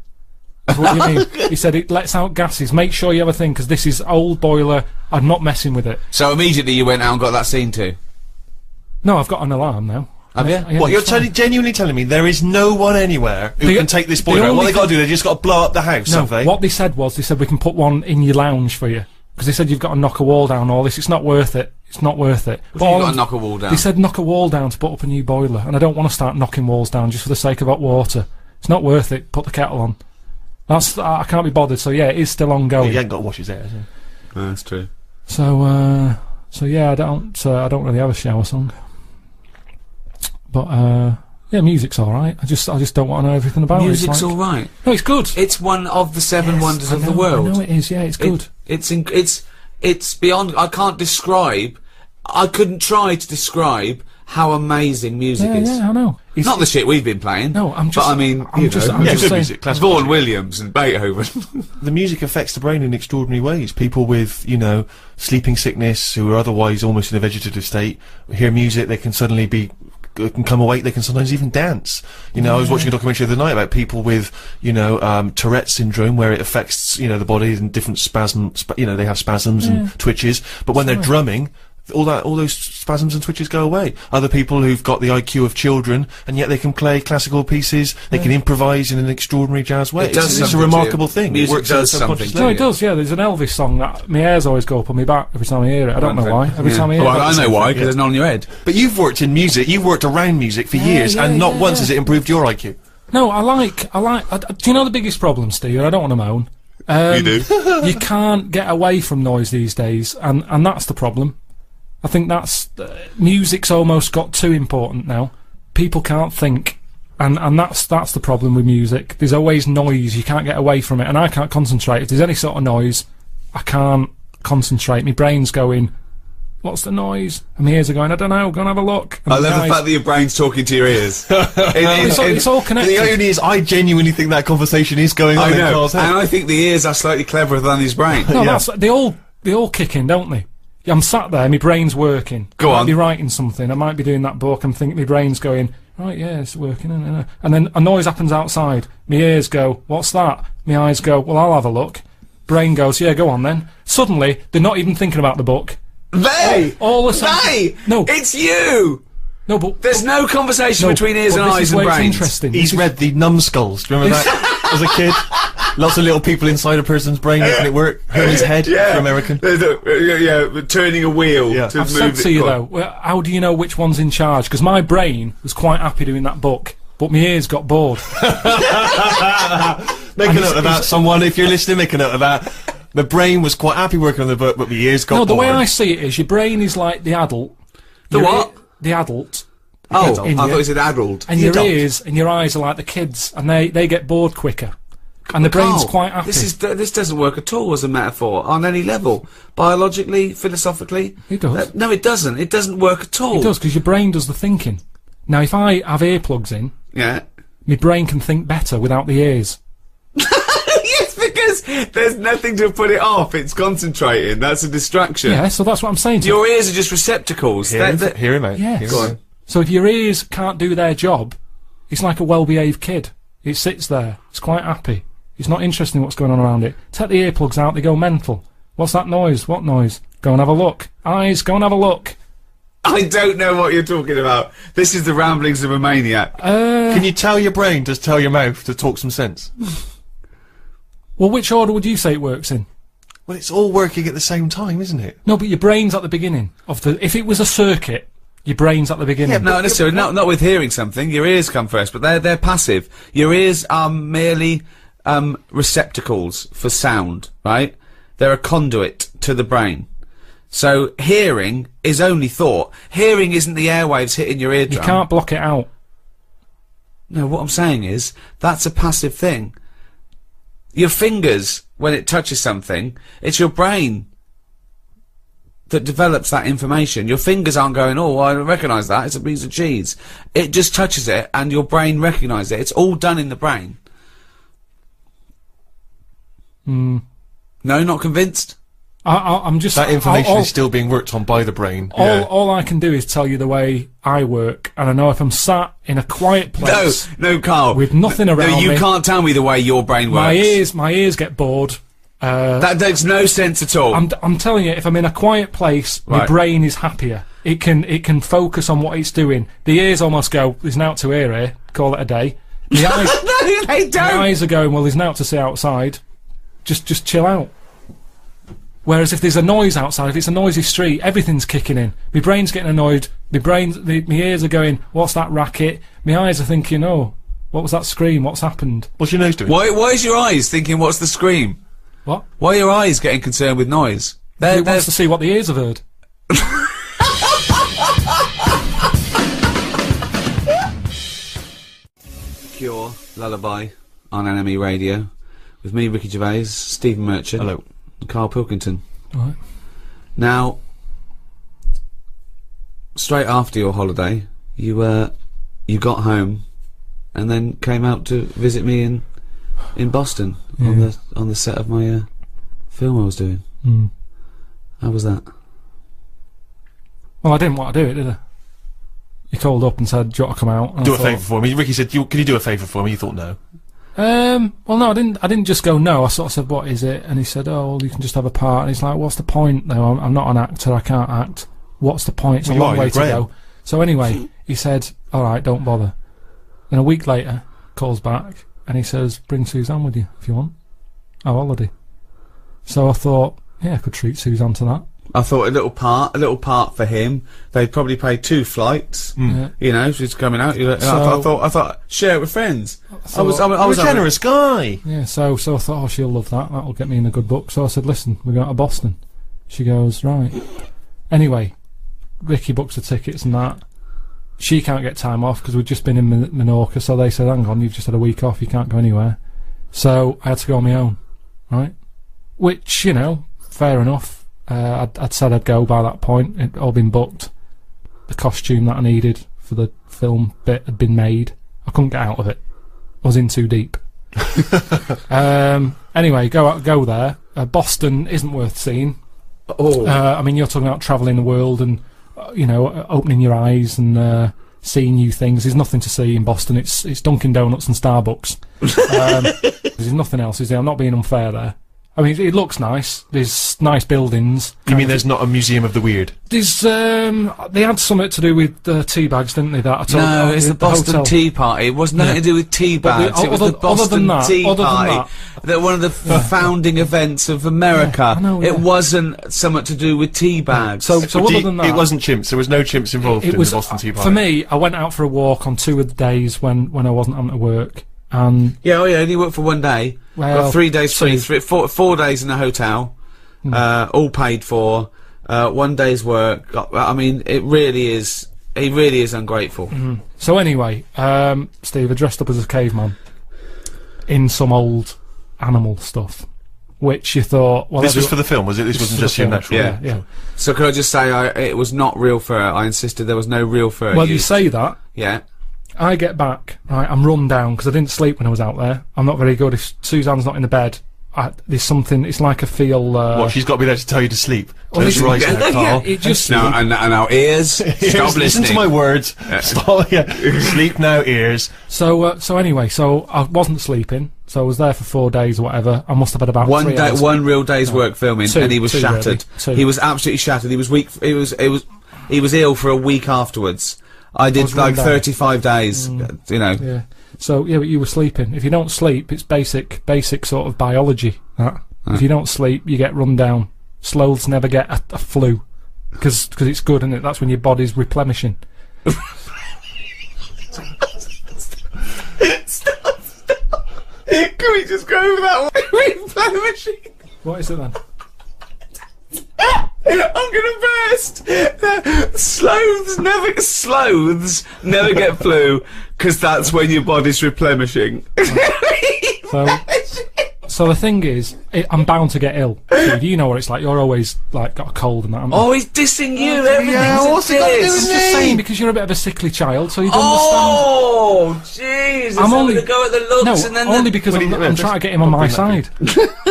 What do you mean? <laughs> He said, "It lets out gases. Make sure you have a thing because this is old boiler. I'm not messing with it." So immediately you went out and got that scene too. No, I've got an alarm now. Have Yeah, you? yeah, what you're it's genuinely telling me there is no one anywhere who The- can take this the boiler? What only they got to do? They just got to blow up the house, No, have they? what they said was they said we can put one in your lounge for you because they said you've got to knock a wall down. All this, it's not worth it. It's not worth it. You've But all got to knock a wall down. They said knock a wall down to put up a new boiler, and I don't want to start knocking walls down just for the sake of hot water. It's not worth it. Put the kettle on. That's I can't be bothered. So yeah, it is still ongoing. He ain't got to wash his hair, has he? No, that's true. So uh, so yeah, I don't uh, I don't really have a shower song. But uh, yeah, music's all right. I just I just don't want to know everything about Music's it. It's like, all right. no, it's good. It's one of the seven Yes, wonders I of the world. I know it is. Yeah, it's It- good. it's in, it's it's beyond. I can't describe. I couldn't try to describe how amazing music yeah, is. yeah, I know. It's, Not the shit we've been playing. No, I'm just- But I mean, I'm you just- know, I'm yeah, just good saying- music, classical Vaughan music. Williams and Beethoven. <laughs> the music affects the brain in extraordinary ways. People with, you know, sleeping sickness who are otherwise almost in a vegetative state hear music, they can suddenly be can come awake. They can sometimes even dance. You know, I was watching a documentary the other night about people with, you know, um, Tourette syndrome, where it affects, you know, the body and different spasms. Sp- you know, they have spasms and twitches. But when they're drumming, all that, all those spasms and twitches go away. Other people who've got the IQ of children, and yet they can play classical pieces. They can improvise in an extraordinary jazz way. It does it's, it's a something to you. remarkable thing. Music it works does something No, it does. Yeah, there's an Elvis song that my ears always go up on my back every time I hear it. I don't know why. Every Yeah. time I hear well, it. I know why, because yeah. there's none on your head. But you've worked in music. You've worked around music for years, yeah, and not yeah, once yeah. has it improved your IQ. No, I like, I like. I, do you know the biggest problem, Steve? I don't want to moan. Um, You do. <laughs> you can't get away from noise these days, and and that's the problem. I think that's uh, music's almost got too important now. People can't think, and and that's that's the problem with music. There's always noise. You can't get away from it, and I can't concentrate. If there's any sort of noise, I can't concentrate. My brain's going. What's the noise? And my ears are going. I don't know. Go and have a look. And I love the fact that your brain's talking to your ears. <laughs> it's, all, it's all connected. The irony is, I genuinely think that conversation is going on I in know, Carl's head. and I think the ears are slightly cleverer than his brain. <laughs> No, Yeah. that's they all they all kick in, don't they? I'm sat there, my brain's working. Go I might on. be writing something. I might be doing that book. I'm thinking my brain's going right. Yeah, it's working. And, and, and then a noise happens outside. My ears go, "What's that?" My eyes go, "Well, I'll have a look." Brain goes, "Yeah, go on then." Suddenly, they're not even thinking about the book. They, All the same- they, No. it's you. No, but There's no conversation no, between ears but and this eyes is and where it's brains. interesting. He's read the numbskulls. Do you remember that <laughs> as a kid? Lots of little people inside a person's brain making it work. Herman's head for American. There's yeah, yeah, turning a wheel Yeah. to I've move said it. to you on. though, well, how do you know which one's in charge? Because my brain was quite happy doing that book, but my ears got bored. <laughs> Make a And note about that, someone. If you're listening, make a note of that. The brain was quite happy working on the book, but my ears got bored. No, the way. I see it is your brain is like the adult. The what? ear- the adult. Oh, I thought you. you said addled. And The your adult. ears and your eyes are like the kids, and they, they get bored quicker. And the brain's Carl, quite happy. This is this doesn't work at all as a metaphor on any level, biologically, philosophically. It does. Uh, no, it doesn't. It doesn't work at all. it does, because your brain does the thinking. Now, if I have earplugs in, Yeah. my brain can think better without the ears. <laughs> yes, because there's nothing to put it off. It's concentrating. That's a distraction. Yeah, so that's what I'm saying to you. Your ears are just receptacles. Hear They're- him, hear him out. Yes. Hear him Go on. So if your ears can't do their job, it's like a well-behaved kid. It sits there. It's quite happy. It's not interesting what's going on around it. Take the earplugs out, they go mental. What's that noise? What noise? Go and have a look. Eyes, go and have a look. I don't know what you're talking about. This is the ramblings of a maniac. Uh, Can you tell your brain to tell your mouth to talk some sense? <laughs> well, which order would you say it works in? Well, it's all working at the same time, isn't it? No, but your brain's at the beginning of the. If it was a circuit, your brain's at the beginning. No, necessarily. Not, not with hearing something. Your ears come first, but they're they're passive. Your ears are merely um, receptacles for sound, right? They're a conduit to the brain. So hearing is only thought. Hearing isn't the airwaves hitting your eardrum. you can't block it out. No, what I'm saying is that's a passive thing. Your fingers, when it touches something, it's your brain that develops that information. Your fingers aren't going, oh, I recognise that, it's a piece of cheese. It just touches it and your brain recognises it. It's all done in the brain. Hmm. No, not convinced? I, I, I'm just That information all, is still being worked on by the brain. all, yeah. all I can do is tell you the way I work, and I know if I'm sat in a quiet place no, no, Carl. with nothing around. No, you me, can't tell me the way your brain works. my ears, my ears get bored. Uh, That makes no sense at all. I'm, I'm telling you, if I'm in a quiet place, my brain is happier. It can it can focus on what it's doing. The ears almost go, "There's now to hear here." Call it a day. <laughs> The eyes, no, they don't. The eyes are going, "Well, there's now to see outside." Just just chill out. Whereas if there's a noise outside, if it's a noisy street, everything's kicking in. My brain's getting annoyed. My brain, the, my ears are going, "What's that racket?" My eyes are thinking, "Oh, what was that scream? What's happened?" What's your nose doing? Why, why is your eyes thinking, what's the scream? What? Why are your eyes getting concerned with noise? They're, It they're, wants to see what the ears have heard. <laughs> Cure Lullaby on NME Radio with me, Ricky Gervais, Stephen Merchant, Hello. Karl Pilkington. Right. Now, straight after your holiday, you uh, you got home, and then came out to visit me in in Boston on the on the set of my uh, film I was doing. Mm. How was that? Well, I didn't want to do it, did I? He called up and said, "Do you want to come out?" And Do a thought, favour for me. Ricky said, you, "Can you do a favour for me?" You thought no. Um, well, no, I didn't. I didn't just go no. I sort of said, "What is it?" And he said, "Oh, well, you can just have a part." And he's like, "What's the point? though? I'm, I'm not an actor. I can't act. What's the point? It's Well, a long are, way to go." So anyway, he said, "All right, don't bother." Then a week later, calls back and he says, "Bring Suzanne with you if you want." Oh, holiday. So I thought, yeah, I could treat Suzanne to that. I thought a little part, a little part for him. They'd probably pay two flights. Hmm. Yeah. You know, she's coming out. You know, I, So- thought, I thought, I thought, share it with friends. I was, I, thought- was, I You're was a generous guy. Yeah, so so I thought, oh, she'll love that. That'll get me in a good book. So I said, listen, we're going to Boston. She goes, right. Anyway, Ricky books the tickets and that. She can't get time off because we've just been in Min- Minorca. So they said, hang on, you've just had a week off. You can't go anywhere. So I had to go on my own, right? Which you know, fair enough. Uh, I'd, I'd said I'd go by that point. It'd all been booked. The costume that I needed for the film bit had been made. I couldn't get out of it. I was in too deep. <laughs> um, anyway, go out, go there. Uh, Boston isn't worth seeing. Oh, Uh, I mean, you're talking about travelling the world and uh, you know uh, opening your eyes and uh, seeing new things. There's nothing to see in Boston. It's it's Dunkin' Donuts and Starbucks. um, <laughs> there's nothing else. Is there? I'm not being unfair there. I mean, it looks nice. There's nice buildings. You mean there's not a museum of the weird? There's um, they had something to do with uh, tea bags, didn't they? That I told no, uh, it's the Boston hotel. Tea Party. It was nothing Yeah. to do with tea But the- bags. it was other- the Boston other than that- Tea other than Party. That one of the f- founding events of America. I know, It yeah. wasn't something to do with tea bags. So, so other you- than that, it wasn't chimps. There was no chimps involved it in was the Boston Tea uh, Party. for me. I went out for a walk on two of the days when when I wasn't having to work, and yeah, oh yeah, only worked for one day. well, Got three days free, three, four, four days in a hotel, Hmm. uh, all paid for. Uh, one day's work. Got, I mean, it really is. He really is ungrateful. So anyway, um, Steve, I dressed up as a caveman in some old animal stuff, which you thought, well, this was for the film, was it? This this wasn't just for your the natural. film, yeah, yeah. So could I just say, I, it was not real fur. I insisted there was no real fur. Well, you say that. yeah. I get back, right, I'm run down because I didn't sleep when I was out there. I'm not very good. If Suzanne's not in the bed, I, there's something, it's like I feel. Uh, What? She's got to be there to tell you to sleep. Well, Close your eyes it's- now, yeah, it just. No, and, and our ears. <laughs> Stop Listen listening. to my words. <laughs> Stop. Yeah. Sleep now, ears. So, uh, so anyway, so I wasn't sleeping, so I was there for four days or whatever. I must have had about one three day, hours. one real day's work filming, Two- and he was two, shattered. really. Two. He was absolutely shattered. He was weak. He was. It was. He was ill for a week afterwards. I did was like thirty-five days. Mm. You know. Yeah. So yeah, but you were sleeping. If you don't sleep, it's basic, basic sort of biology. That if you don't sleep, you get run down. Sloths never get a, a flu because it's good, and it? That's when your body's replenishing. <laughs> Can we just go over that way? Play the machine. What is it then? I'm gonna burst. Sloths never. Sloths never get flu because that's when your body's replenishing. <laughs> So, so the thing is, it, I'm bound to get ill. Steve, you know what it's like. You're always like got a cold and that. haven't you? oh, he's dissing you. Everything's yeah, a what's it got to do diss. with I'm just saying because you're a bit of a sickly child, so you don't understand. Oh, jeez. I'm I'm only- only to go at the understand. looks No, and then only the, because What I'm, do you- I'm trying to get him on my side.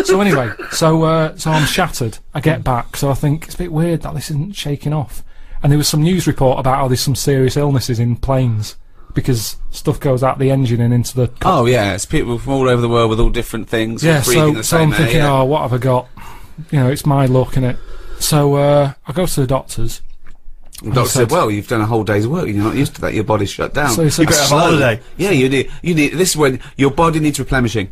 so anyway, so uh, so I'm shattered. I get back, so I think it's a bit weird that this isn't shaking off. And there was some news report about how there's some serious illnesses in planes. Because stuff goes out the engine and into the. Oh yeah, it's people from all over the world with all different things. yeah, so the so I'm thinking, yeah. oh, what have I got? You know, it's my luck, in it. So uh, I go to the doctors. The doctor said, said- "Well, you've done a whole day's work. You're not used to that. Your body's shut down. So You better have a holiday. Yeah, you need. You need. This is when your body needs replenishing.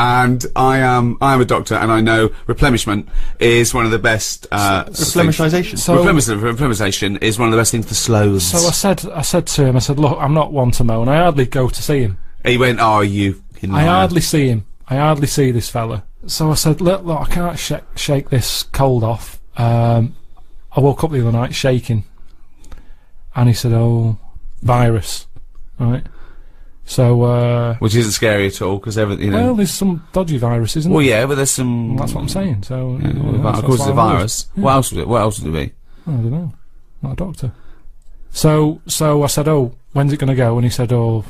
And I am. I am a doctor, and I know replenishment is one of the best. Uh, Replenishization. So- replenishment, replenishation is one of the best things for slows. So I said, I said to him, I said, look, I'm not one to moan. I hardly go to see him. he went, "Oh, you." you I hardly see him. I hardly see this fella. So I said, look, look, I can't sh- shake this cold off. Um, I woke up the other night shaking. And he said, oh, virus. Right? So, uh, Which isn't scary at all because everything. You know. well, there's some dodgy viruses. isn't Well, there? yeah, but there's some. That's what I'm saying. So, Yeah, well, that's- of course, it's a virus. What else would it? What else would it be? I don't know. Not a doctor. So, so I said, "Oh, when's it going to go?" And he said, "Oh,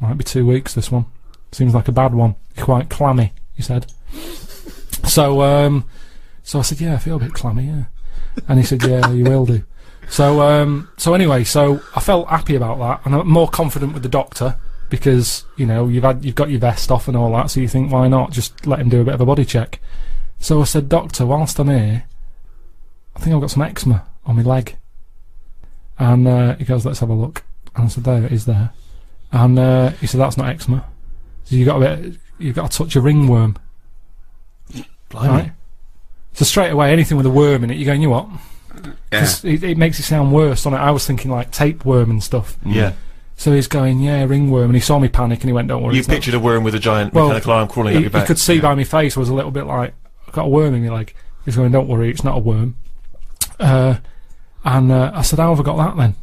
might be two weeks. This one seems like a bad one. Quite clammy." He said. So, um, so I said, "Yeah, I feel a bit clammy." Yeah, and he said, "Yeah, you will do." So, um, so anyway, so I felt happy about that, and I'm more confident with the doctor because you know you've had you've got your vest off and all that, so you think why not just let him do a bit of a body check. So I said, "Doctor, whilst I'm here, I think I've got some eczema on my leg." And uh, he goes, "Let's have a look." And I said, "There it is, there." And uh, he said, "That's not eczema. So you got a bit, you've got to touch a ringworm, Blimey. right?" So straight away, anything with a worm in it, you're going, "You what?" Yeah. it, it makes it sound worse on it. I was thinking like tapeworm and stuff. Yeah. So he's going, "Yeah, ringworm," and he saw me panic and he went, "Don't worry." You it's not." pictured a worm with a giant Well, mechanical arm crawling He, up your back. you could see by my face I was a little bit like, "I've got a worm in me. Like He's going, "Don't worry, it's not a worm." Uh, and uh, I said, "How have I got that then?"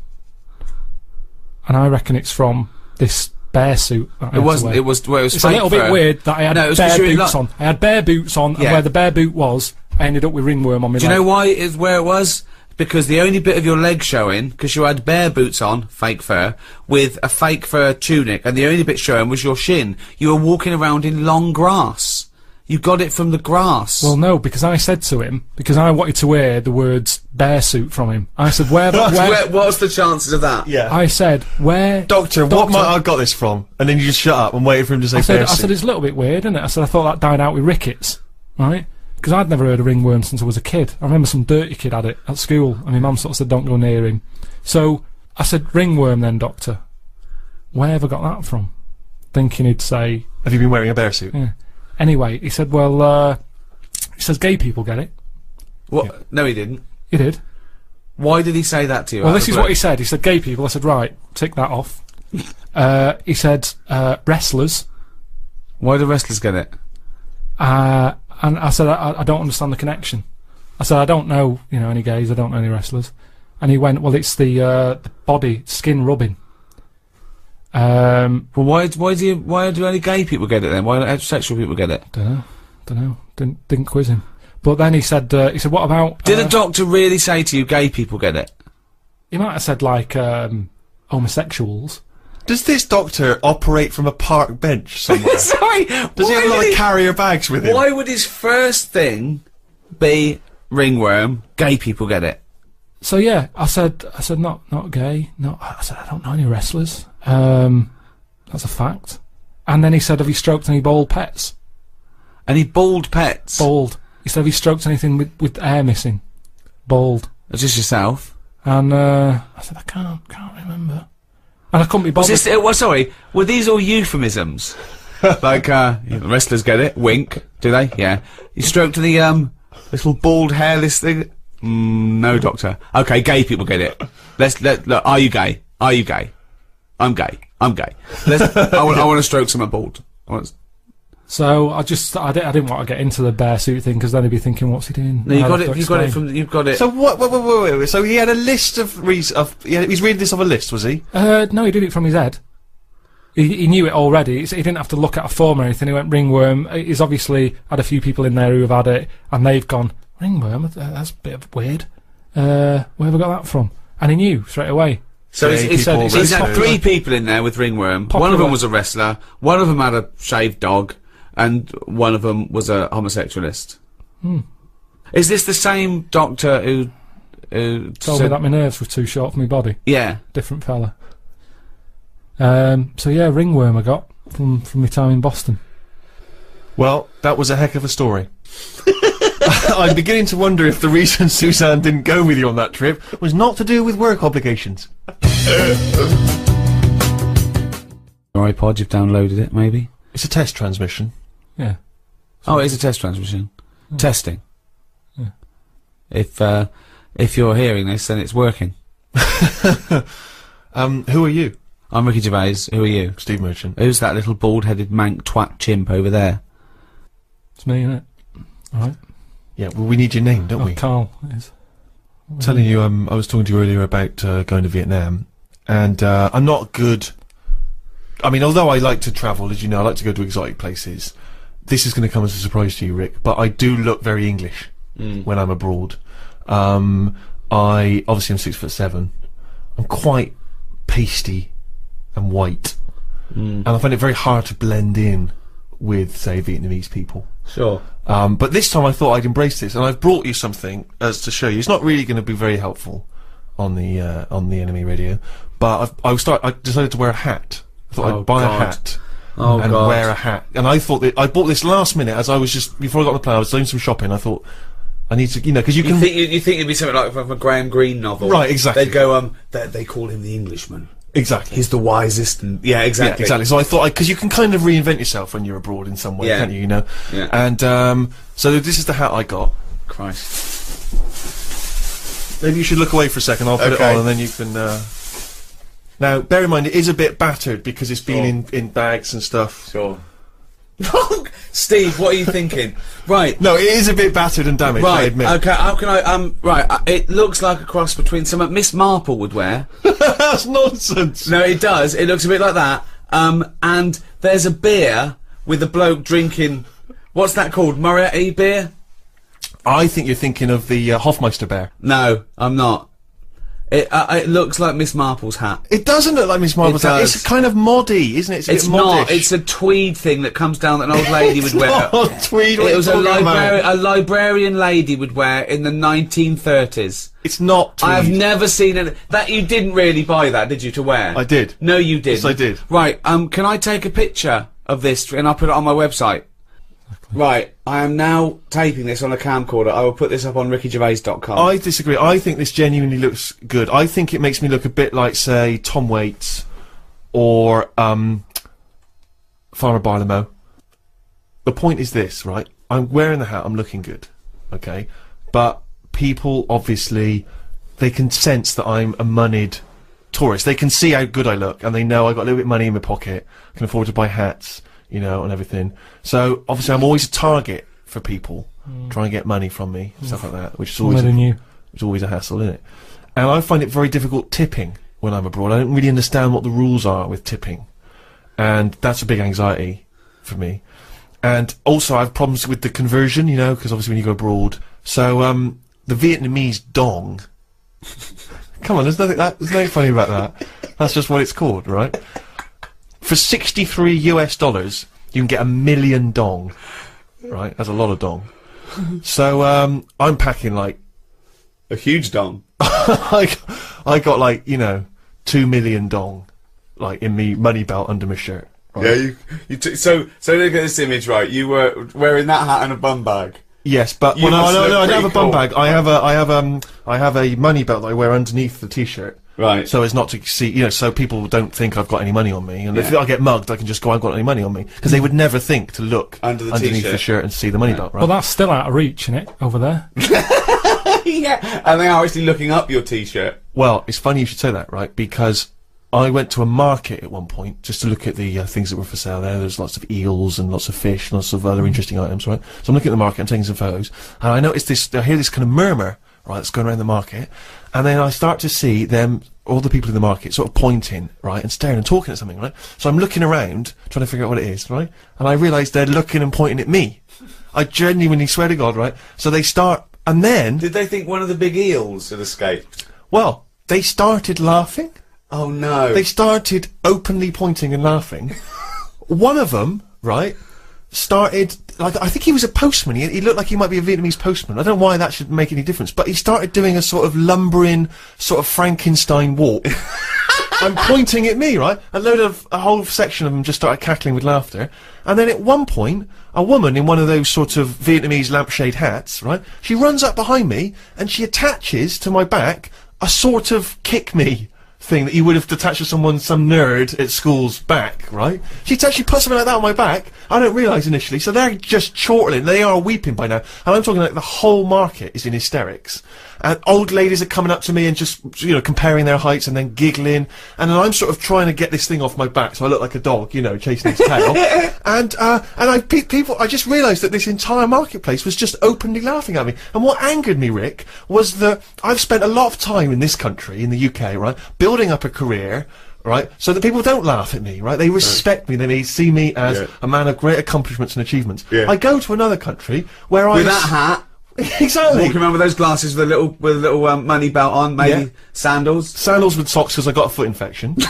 And I reckon it's from this bear suit. That It to wasn't. It was. Well, it was It's a little bit weird that I had No, it was bare 'cause you were in boots on. I had bare boots on, Yeah. and where the bare boot was, I ended up with ringworm on my Do you leg. know why is where it was? Because the only bit of your leg showing, because you had bare boots on, fake fur, with a fake fur tunic, and the only bit showing was your shin. You were walking around in long grass. You got it from the grass. Well, no, because I said to him because I wanted to wear the words bear suit from him. I said, "Where?" <laughs> where Where- what's the chances of that? yeah. I said, "Where?" Doctor, what Doctor- might I have got this from? And then you just shut up and waited for him to say I said, bear I suit. said it's a little bit weird, isn't it? I said I thought that died out with rickets, right? Because I'd never heard of ringworm since I was a kid. I remember some dirty kid had it at school, and my mum sort of said, "Don't go near him." So I said, "Ringworm, then, doctor. Where have I got that from?" Thinking he'd say, Have you been wearing a bear suit? yeah. Anyway, he said, "Well, uh, he says gay people get it." What? No, he didn't. He did. Why did he say that to you? Well, this is what he said. He said gay people. I said, right, tick that off. <laughs> uh, he said uh, wrestlers. Why do wrestlers get it? Uh, and I said, I, I don't understand the connection. I said, I don't know, you know, any gays. I don't know any wrestlers. And he went, well, it's the, uh, the body skin rubbing. Um, Well, why? Why do you? Why do only gay people get it then? Why don't heterosexual people get it? don't know, don't know. Didn't didn't quiz him. But then he said, uh, he said, what about? Did uh, a doctor really say to you, gay people get it? he might have said like um, homosexuals. Does this doctor operate from a park bench <laughs> somewhere? Sorry. Does he have a lot would of carrier bags with him? Why would his first thing be ringworm? Gay people get it. So yeah, I said, I said not not gay. Not. I said I don't know any wrestlers. Um, that's a fact. And then he said, have you stroked any bald pets? Any bald pets. Bald. He said, have you stroked anything with with hair missing? Bald. That's just yourself. And uh, I said, I can't can't remember. And I couldn't be Was bothered. this? Uh, well, sorry. Were these all euphemisms? <laughs> like uh, wrestlers get it. Wink. Do they? Yeah. You stroked the um little bald hairless thing. Mm, no, doctor. Okay, gay people get it. Let's let. Look, are you gay? Are you gay? I'm gay. I'm gay. Let's. I want. I want to stroke someone bald. I want, So I just I, di- I didn't want to get into the bear suit thing because then he'd be thinking, what's he doing? no, you I'd got it. to You got it from. You've got it. So what? Wait, wait, wait, wait, wait. So he had a list of reasons. Of yeah, he's reading this off a list, was he? Uh, no, he did it from his head. He, he knew it already. It's- He didn't have to look at a form or anything. He went ringworm. He's obviously had a few people in there who have had it, and they've gone ringworm. uh, That's a bit of weird. Uh, where have I got that from? And he knew straight away. So he's, he's, people, he's had three people in there with ringworm. One of them was a wrestler. One of them had a shaved dog, and one of them was a homosexualist. Hmm. Is this the same doctor who? who Told said- me that my nerves were too short for my body. Yeah. Different fella. Um, so yeah, ringworm I got from from my time in Boston. Well, that was a heck of a story. <laughs> I'm beginning to wonder if the reason <laughs> Suzanne didn't go with you on that trip was not to do with work obligations. <laughs> Your iPod, you've downloaded it, maybe? It's a test transmission. Yeah. Oh, it is a test transmission. Testing. Yeah. If, uh, if you're hearing this, then it's working. <laughs> Um, who are you? I'm Ricky Gervais. Who are you? Steve Merchant. Who's that little bald-headed mank twat chimp over there? It's me, isn't it? All right. Yeah, well, we need your name, don't Oh, we? Karl is. telling you, um, I was talking to you earlier about uh, going to Vietnam, and uh, I'm not good. I mean, although I like to travel, as you know, I like to go to exotic places. This is going to come as a surprise to you, Rick, but I do look very English when I'm abroad. Um, I obviously I'm six foot seven. I'm quite pasty and white, and I find it very hard to blend in with, say, Vietnamese people. Sure. Um, but this time I thought I'd embrace this, and I've brought you something as to show you. It's not really going to be very helpful on the uh, on the NME Radio, but I've, I start. I decided to wear a hat. I thought Oh, I'd buy God. a hat Oh, and God. wear a hat. And I thought that I bought this last minute as I was just before I got on the plane. I was doing some shopping. I thought I need to, you know, because you, You can. think you, you think it'd be something like from a Graham Greene novel, Right, exactly. They'd go, um, they, they call him the Englishman. exactly. He's the wisest, and yeah, Yeah, exactly, exactly. So I thought, because you can kind of reinvent yourself when you're abroad in some way, Yeah. can't you? You know. Yeah. And um, so this is the hat I got. Christ. Maybe you should look away for a second. I'll put Okay. it on, and then you can. Uh... Now, bear in mind, it is a bit battered because it's been in, in bags and stuff. Sure. <laughs> Steve, what are you thinking? right. No, it is a bit battered and damaged. I Right. admit. Okay. How can I? Um. Right. Uh, it looks like a cross between something Miss Marple would wear. <laughs> That's nonsense. no, it does. It looks a bit like that. Um. And there's a beer with a bloke drinking. What's that called? Moretti beer? I think you're thinking of the uh, Hofmeister bear. No, I'm not. It. Uh, it looks like Miss Marple's hat. It doesn't look like Miss Marple's hat. does. It's kind of moddy, isn't it? It's, a It's not. It's a tweed thing that comes down that an old <laughs> lady would wear. not tweed. It was a, you're talking about. libra- a librarian lady would wear in the 1930s. It's not tweed. I have never seen it. That you didn't really buy that, did you, to wear? I did. No, you didn't. Yes, I did. Right. Um. Can I take a picture of this and I'll put it on my website? Right. I am now taping this on a camcorder. I will put this up on rickygervais.com. I disagree. I think this genuinely looks good. I think it makes me look a bit like, say, Tom Waits or um, Farmer Barlomo. The point is this, right? I'm wearing the hat. I'm looking good, okay? But people obviously they can sense that I'm a moneyed tourist. They can see how good I look, and they know I've got a little bit of money in my pocket. I can afford to buy hats, you know, and everything. So obviously, I'm always a target for people trying to get money from me, stuff like that, which is always a, you. it's always a hassle, isn't it? And I find it very difficult tipping when I'm abroad. I don't really understand what the rules are with tipping, and that's a big anxiety for me. And also, I have problems with the conversion, you know, because obviously when you go abroad. So, um, the Vietnamese dong. <laughs> Come on, there's nothing that, there's nothing funny about that. That's just what it's called, right? For 63 US dollars, you can get a million dong. Right? That's a lot of dong. <laughs> So, um, I'm packing like a huge dong. <laughs> i got like you know two million dong, like in me money belt under my shirt. right? Yeah. You. You. T- so. So look at this image, right? You were wearing that hat and a bum bag. Yes, but You well, no, no, no, I don't have a bum cool. bag. I have a, I have um, I have a money belt that I wear underneath the t-shirt. Right. So as not to see, you know, so people don't think I've got any money on me, and if I get mugged, I can just go, I've got any money on me, because they would never think to look Under the underneath the t-shirt. shirt and see the money belt, right? Well, that's still out of reach, isn't it? Over there. <laughs> yeah. And they are actually looking up your t-shirt. Well, it's funny you should say that, right? Because I went to a market at one point just to look at the uh, things that were for sale there. There's lots of eels and lots of fish, and lots of other interesting items, right? So I'm looking at the market I'm taking some photos, and I noticed this. I hear this kind of murmur, right, that's going around the market, and then I start to see them, all the people in the market, sort of pointing, right, and staring and talking at something, right? So I'm looking around, trying to figure out what it is, right? And I realise they're looking and pointing at me. I genuinely swear to God, right? So they start, and then, Did they think one of the big eels had escaped? well, they started laughing. Oh no. They started openly pointing and laughing. <laughs> One of them, right, started like I think he was a postman. He, he looked like he might be a Vietnamese postman. I don't know why that should make any difference, but he started doing a sort of lumbering, sort of Frankenstein walk. <laughs> I'm pointing at me, right? A load of a whole section of them just started cackling with laughter, and then at one point, a woman in one of those sort of Vietnamese lampshade hats, right? She runs up behind me and she attaches to my back a sort of kick me thing that you would have attached to someone, some nerd at school's back, right? She actually put something like that on my back. I don't realise initially, so they're just chortling. They are weeping by now, and I'm talking like the whole market is in hysterics. And old ladies are coming up to me and just, you know, comparing their heights and then giggling. And then I'm sort of trying to get this thing off my back so I look like a dog, you know, chasing its tail. <laughs> and, uh, and I, pe- people, I just realised that this entire marketplace was just openly laughing at me. And what angered me, Rick, was that I've spent a lot of time in this country, in the UK, right, building up a career, right, so that people don't laugh at me, right? They respect me. They see me as Yeah. a man of great accomplishments and achievements. Yeah. I go to another country where I With that hat, <laughs> exactly walking around with those glasses with a little with a little um, money belt on, maybe Yeah. sandals. sandals with socks because I got a foot infection. <laughs>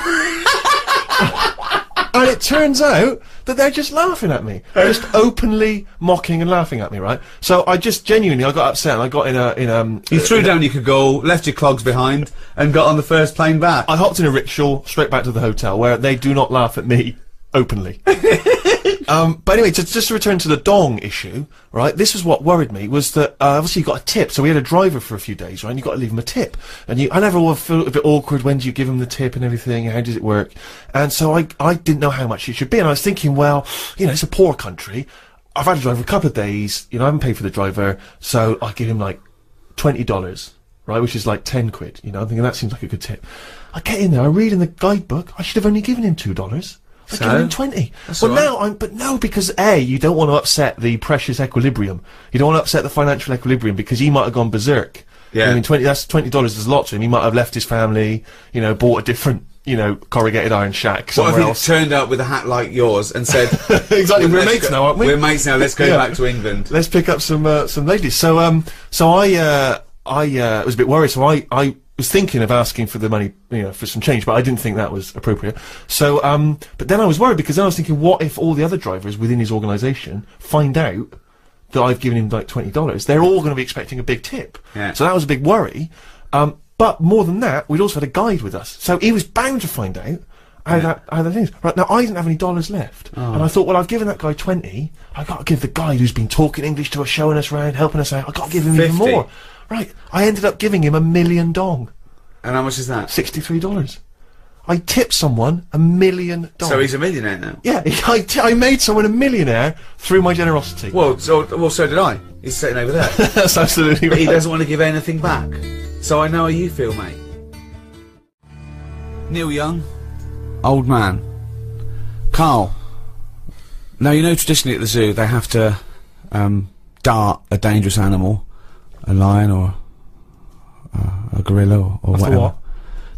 and it turns out that they're just laughing at me, just openly mocking and laughing at me, right? So I just genuinely, I got upset and I got in a in um. You threw down your cagoule, left your clogs behind, and got on the first plane back. I hopped in a rickshaw straight back to the hotel where they do not laugh at me openly. <laughs> um, but anyway, to, just to return to the dong issue, right? This was what worried me was that uh, obviously you got a tip, so we had a driver for a few days, right? And you got to leave him a tip, and you, I never feel a bit awkward. When do you give him the tip and everything? How does it work? And so I, I didn't know how much it should be, and I was thinking, well, you know, it's a poor country. I've had a driver a couple of days, you know, I haven't paid for the driver, so I give him like twenty dollars, right, which is like ten quid. You know, I'm thinking that seems like a good tip. I get in there, I read in the guidebook, I should have only given him two dollars. I So? given him twenty. Well, right. now I'm, but no, because a, you don't want to upset the precious equilibrium. You don't want to upset the financial equilibrium because he might have gone berserk. Yeah. I mean, twenty. That's twenty dollars. is a lot to him. He might have left his family. You know, bought a different, you know, corrugated iron shack somewhere What if he else. turned up with a hat like yours and said, <laughs> exactly. We're "Let's mates go- now, aren't we? We're mates now. Let's go Yeah. back to England." let's pick up some uh, some ladies. So um, so I uh, I uh, was a bit worried. So I I was thinking of asking for the money, you know, for some change, but I didn't think that was appropriate. So um, but then I was worried because then I was thinking, what if all the other drivers within his organisation find out that I've given him like twenty dollars? They're all going to be expecting a big tip. Yeah. So that was a big worry. Um, but more than that, we'd also had a guide with us, so he was bound to find out. How that, how that is. Right, now I didn't have any dollars left. And I thought, well, I've given that guy 20. i got to give the guy who's been talking English to us, showing us around, helping us out, i got to give him even more. Right, I ended up giving him a million dong. And how much is that? $63. I tipped someone a million dong. So he's a millionaire now. yeah, <laughs> I made someone a millionaire through my generosity. Well, so well, so did I. He's sitting over there. <laughs> That's absolutely right. he doesn't want to give anything back. So I know how you feel, mate. Neil Young, old man. Karl. Now you know traditionally at the zoo they have to um, dart a dangerous animal, a lion or uh, a gorilla or, or whatever. what?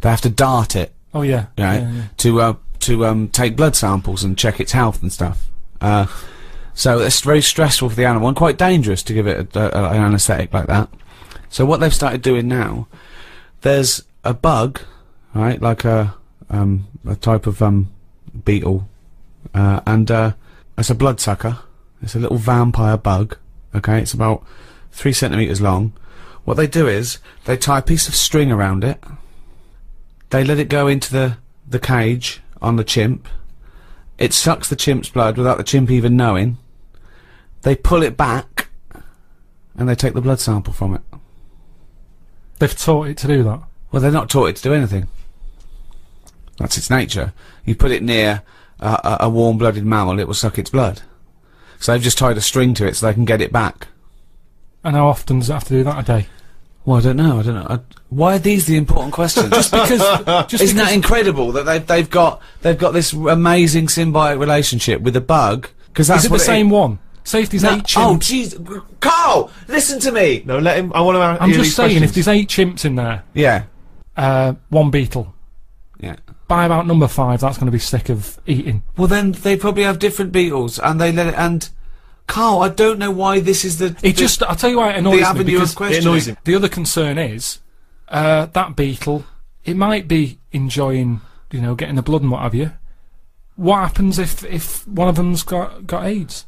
They have to dart it Oh yeah. right? Yeah, yeah. To uh, to um, take blood samples and check its health and stuff. Uh, so it's very stressful for the animal and quite dangerous to give it a, a, an anaesthetic like that. So what they've started doing now, there's a bug, right, like a um, a type of um, beetle, uh, and uh, it's a bloodsucker. It's a little vampire bug. Okay, it's about three centimeters long. What they do is they tie a piece of string around it. They let it go into the, the cage on the chimp. It sucks the chimp's blood without the chimp even knowing. They pull it back, and they take the blood sample from it. They've taught it to do that. Well, they're not taught it to do anything. That's its nature. You put it near a, a, a warm-blooded mammal, it will suck its blood. So they've just tied a string to it so they can get it back. And how often does it have to do that a day? Well, I don't know. I don't know. I, why are these the important questions? Just because. <laughs> just Isn't because that incredible that they've they've got they've got this amazing symbiotic relationship with a bug? Because that's is it what the same one? Safety's if there's No, eight oh, chimps. jeez, Karl, listen to me. No, let him. I want to. I'm just saying, if there's eight chimps in there, Yeah, uh, one beetle. yeah. By about number five, that's going to be sick of eating. Well, then they probably have different beetles, and they let it. And Karl, I don't know why this is the It the, just, I'll tell you why it the annoys me avenue because of it annoys him. the other concern is uh, that beetle. It might be enjoying, you know, getting the blood and what have you. What happens if if one of them's got got AIDS?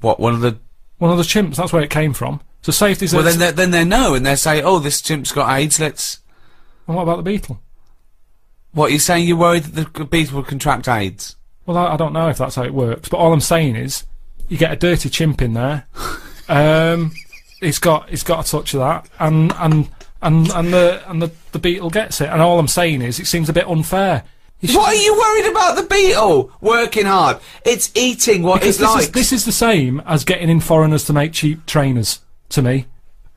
What one of the? One of the chimps. That's where it came from. So say if there's Well, a, then they then they know, and they say, "Oh, this chimp's got AIDS. Let's." and what about the beetle? What you're saying? You're worried that the beetle will contract AIDS? Well, I, I don't know if that's how it works, but all I'm saying is, you get a dirty chimp in there. Um, it's got it's got a touch of that, and and and and the and the the beetle gets it. And all I'm saying is, it seems a bit unfair. What are you worried about the beetle? Working hard. It's eating what Because it this, likes. is, this is the same as getting in foreigners to make cheap trainers. To me,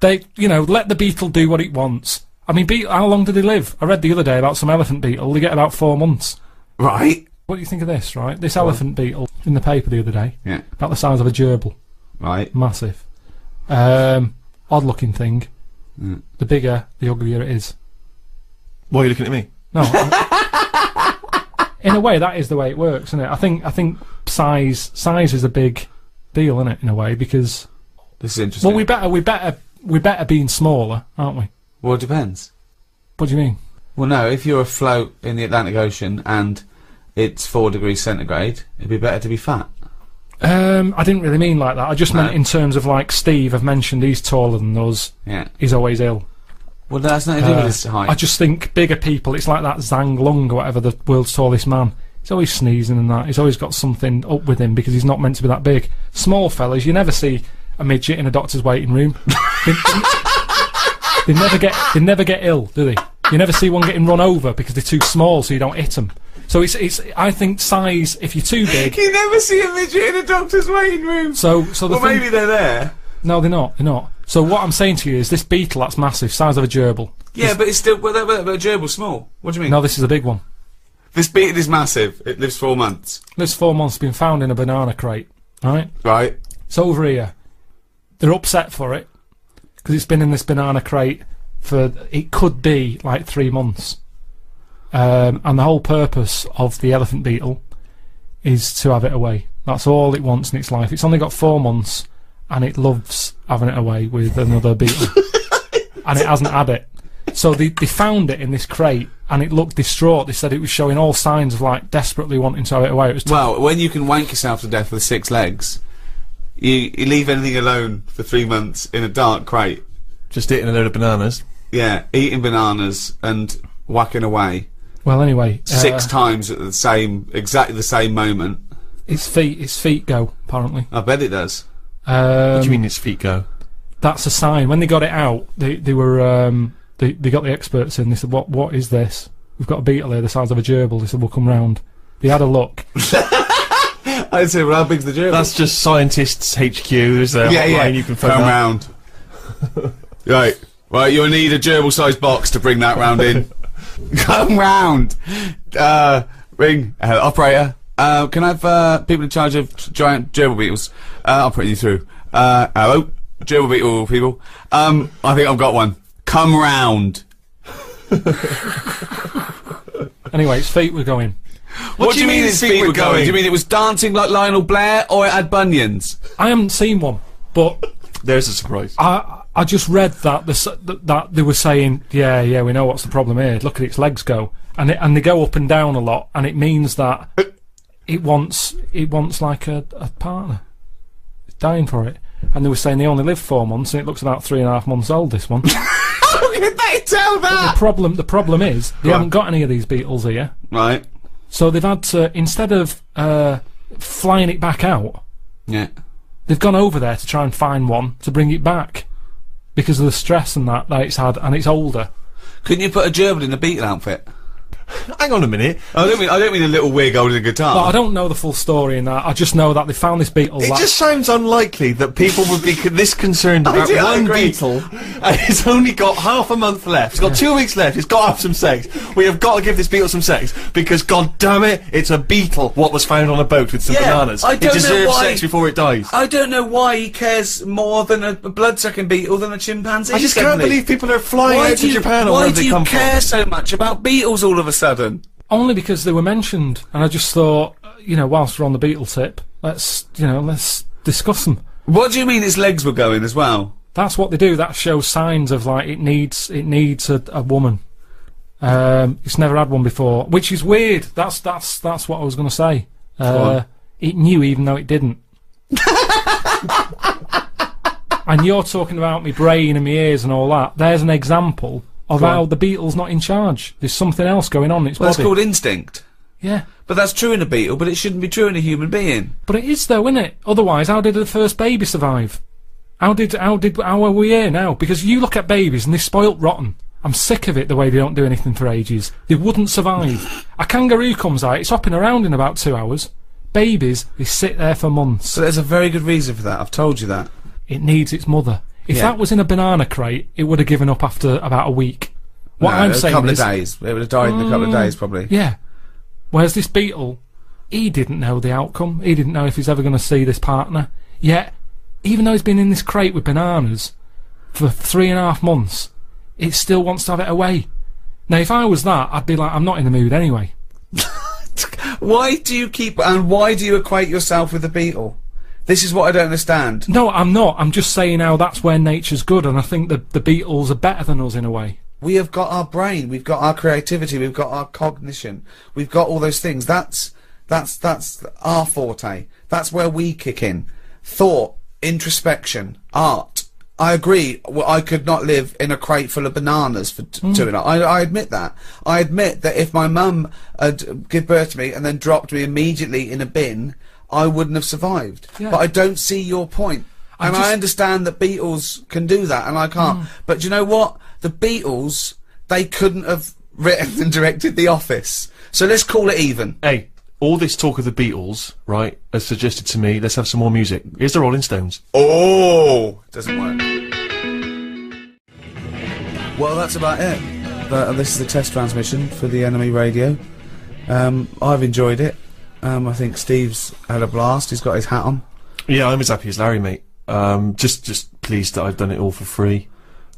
they you know let the beetle do what it wants. I mean, beetle, how long do they live? I read the other day about some elephant beetle. They get about four months. right. What do you think of this? Right, this elephant beetle in the paper the other day, Yeah. about the size of a gerbil, Right. massive, um, odd-looking thing. Mm. The bigger, the uglier it is. Why are you looking at me? No. I- <laughs> in a way, that is the way it works, isn't it? I think I think size size is a big deal, isn't it? In a way, because This is interesting. well, we better we better we better being smaller, aren't we? Well, it depends. What do you mean? Well, no. If you're afloat in the Atlantic Ocean and it's four degrees centigrade, it'd be better to be fat. Um, I didn't really mean like that. I just meant in terms of like Steve. I've mentioned he's taller than us. Yeah. He's always ill. Well, that's nothing to do Uh, with his height. I just think bigger people. It's like that Zhang Lung or whatever, the world's tallest man. He's always sneezing and that. He's always got something up with him because he's not meant to be that big. Small fellas, you never see a midget in a doctor's waiting room. <laughs> they, they never get they never get ill, do they? You never see one getting run over because they're too small, so you don't hit them. So it's it's. I think size. If you're too big, you never see a midget in a doctor's waiting room. so so the well, thing, maybe they're there. no, they're not. They're not. So what I'm saying to you is this beetle that's massive, size of a gerbil. Yeah, but it's still. But, but, but a gerbil's small. What do you mean? No, this is a big one. This beetle is massive. It lives four months. This four months been found in a banana crate. Right. Right. It's over here. They're upset for it because it's been in this banana crate for it could be like three months. Um, and the whole purpose of the elephant beetle is to have it away. That's all it wants in its life. It's only got four months, and it loves having it away with another beetle, <laughs> and it hasn't had it. So they, they found it in this crate, and it looked distraught. They said it was showing all signs of like desperately wanting to have it away. It was Well, when you can wank yourself to death with six legs, you, you leave anything alone for three months in a dark crate. Just eating a load of bananas. Yeah, eating bananas and whacking away well, anyway, six uh, times at the same, exactly the same moment. Its feet, its feet go apparently. I bet it does. Um, what do you mean its feet go? That's a sign. When they got it out, they they were um, they they got the experts in. They said, "What what is this? We've got a beetle here the size of a gerbil." They said, "We'll come round." They had a look. <laughs> I'd say, well, how big's the gerbil? That's just scientists HQ. There's a yeah, yeah. you can phone Come up. round. <laughs> right, right. You'll need a gerbil-sized box to bring that round in. <laughs> <laughs> Come round. Uh, ring uh, operator. Uh, can I have uh, people in charge of giant gerbil beetles? Uh, I'll put you through. Uh, hello, gerbil beetle people. Um, I think I've got one. Come round. <laughs> Anyway, its feet were going. What, do you mean his feet were going? Do you mean it was dancing like Lionel Blair, or it had bunions? I haven't seen one, but There's a surprise. I I just read that the, that that they were saying, yeah, yeah, we know what's the problem here. Look at its legs go, and it, and they go up and down a lot, and it means that it wants it wants like a, a partner. It's dying for it, and they were saying they only live four months, and it looks about three and a half months old. This one. <laughs> How could they tell that? the problem the problem is they Go on. haven't got any of these beetles here, Right. so they've had to instead of uh, flying it back out, Yeah. they've gone over there to try and find one to bring it back because of the stress and that that it's had, and it's older. Couldn't you put a gerbil in a beetle outfit? Hang on a minute. I don't mean I don't mean a little wig holding a guitar. But I don't know the full story in that. I just know that they found this beetle. It just sounds unlikely that people would be this concerned about do, I one agree. beetle, and it's only got half a month left. It's got two weeks left. It's got to have some sex. We have got to give this beetle some sex because, god damn it, it's a beetle. What was found on a boat with some Yeah, bananas? I it don't know deserves why- sex before it dies. I don't know why he cares more than a, a blood-sucking beetle than a chimpanzee. I just can't believe people are flying Why out do to you, Japan or why do they you care from. so much about beetles all of a sudden? Only because they were mentioned, and I just thought, you know, whilst we're on the beetle tip, let's you know let's discuss them. What do you mean its legs were going as well? That's what they do. That shows signs of like it needs it needs a, a woman. Um, it's never had one before, which is weird. That's that's that's what I was going to say. Uh, it knew even though it didn't. <laughs> and you're talking about my brain and my ears and all that. There's an example of Go how on. the Beatles not in charge. There's something else going on in its Well, called instinct. yeah. But that's true in a beetle, but it shouldn't be true in a human being. But it is though, isn't it? Otherwise, how did the first baby survive? How did how did how are we here now? Because you look at babies and they're spoilt rotten. I'm sick of it the way they don't do anything for ages. They wouldn't survive. A kangaroo comes out, it's hopping around in about two hours. Babies, they sit there for months. So there's a very good reason for that. I've told you that. It needs its mother. If Yeah. that was in a banana crate, it would have given up after about a week. What No, I'm saying a couple is, of days. It would have died in a couple of days, probably. Mm, yeah. Whereas this beetle, he didn't know the outcome. He didn't know if he's ever going to see this partner. Yet, even though he's been in this crate with bananas for three and a half months, it still wants to have it away. Now, if I was that, I'd be like, I'm not in the mood anyway. <laughs> Why do you keep and why do you equate yourself with the beetle? This is what I don't understand. No, I'm not. I'm just saying how that's where nature's good, and I think the the beetles are better than us in a way. We have got our brain, we've got our creativity, we've got our cognition, we've got all those things. That's that's that's our forte. That's where we kick in. Thought, introspection, art. I agree. Well, I could not live in a crate full of bananas for t- hmm. two and a I, I admit that. I admit that if my mum had give birth to me and then dropped me immediately in a bin, I wouldn't have survived. Yeah. But I don't see your point. I And just- I understand that Beatles can do that, and I can't. But do you know what? The Beatles, they couldn't have written and directed The Office. So let's call it even. Hey, all this talk of the Beatles, right, has suggested to me, let's have some more music. Here's the Rolling Stones. Oh, doesn't work. Well, that's about it. Uh, this is the test transmission for the NME Radio. Um, I've enjoyed it. Um, I think Steve's had a blast. He's got his hat on. Yeah, I'm as happy as Larry, mate. Um, just, just pleased that I've done it all for free.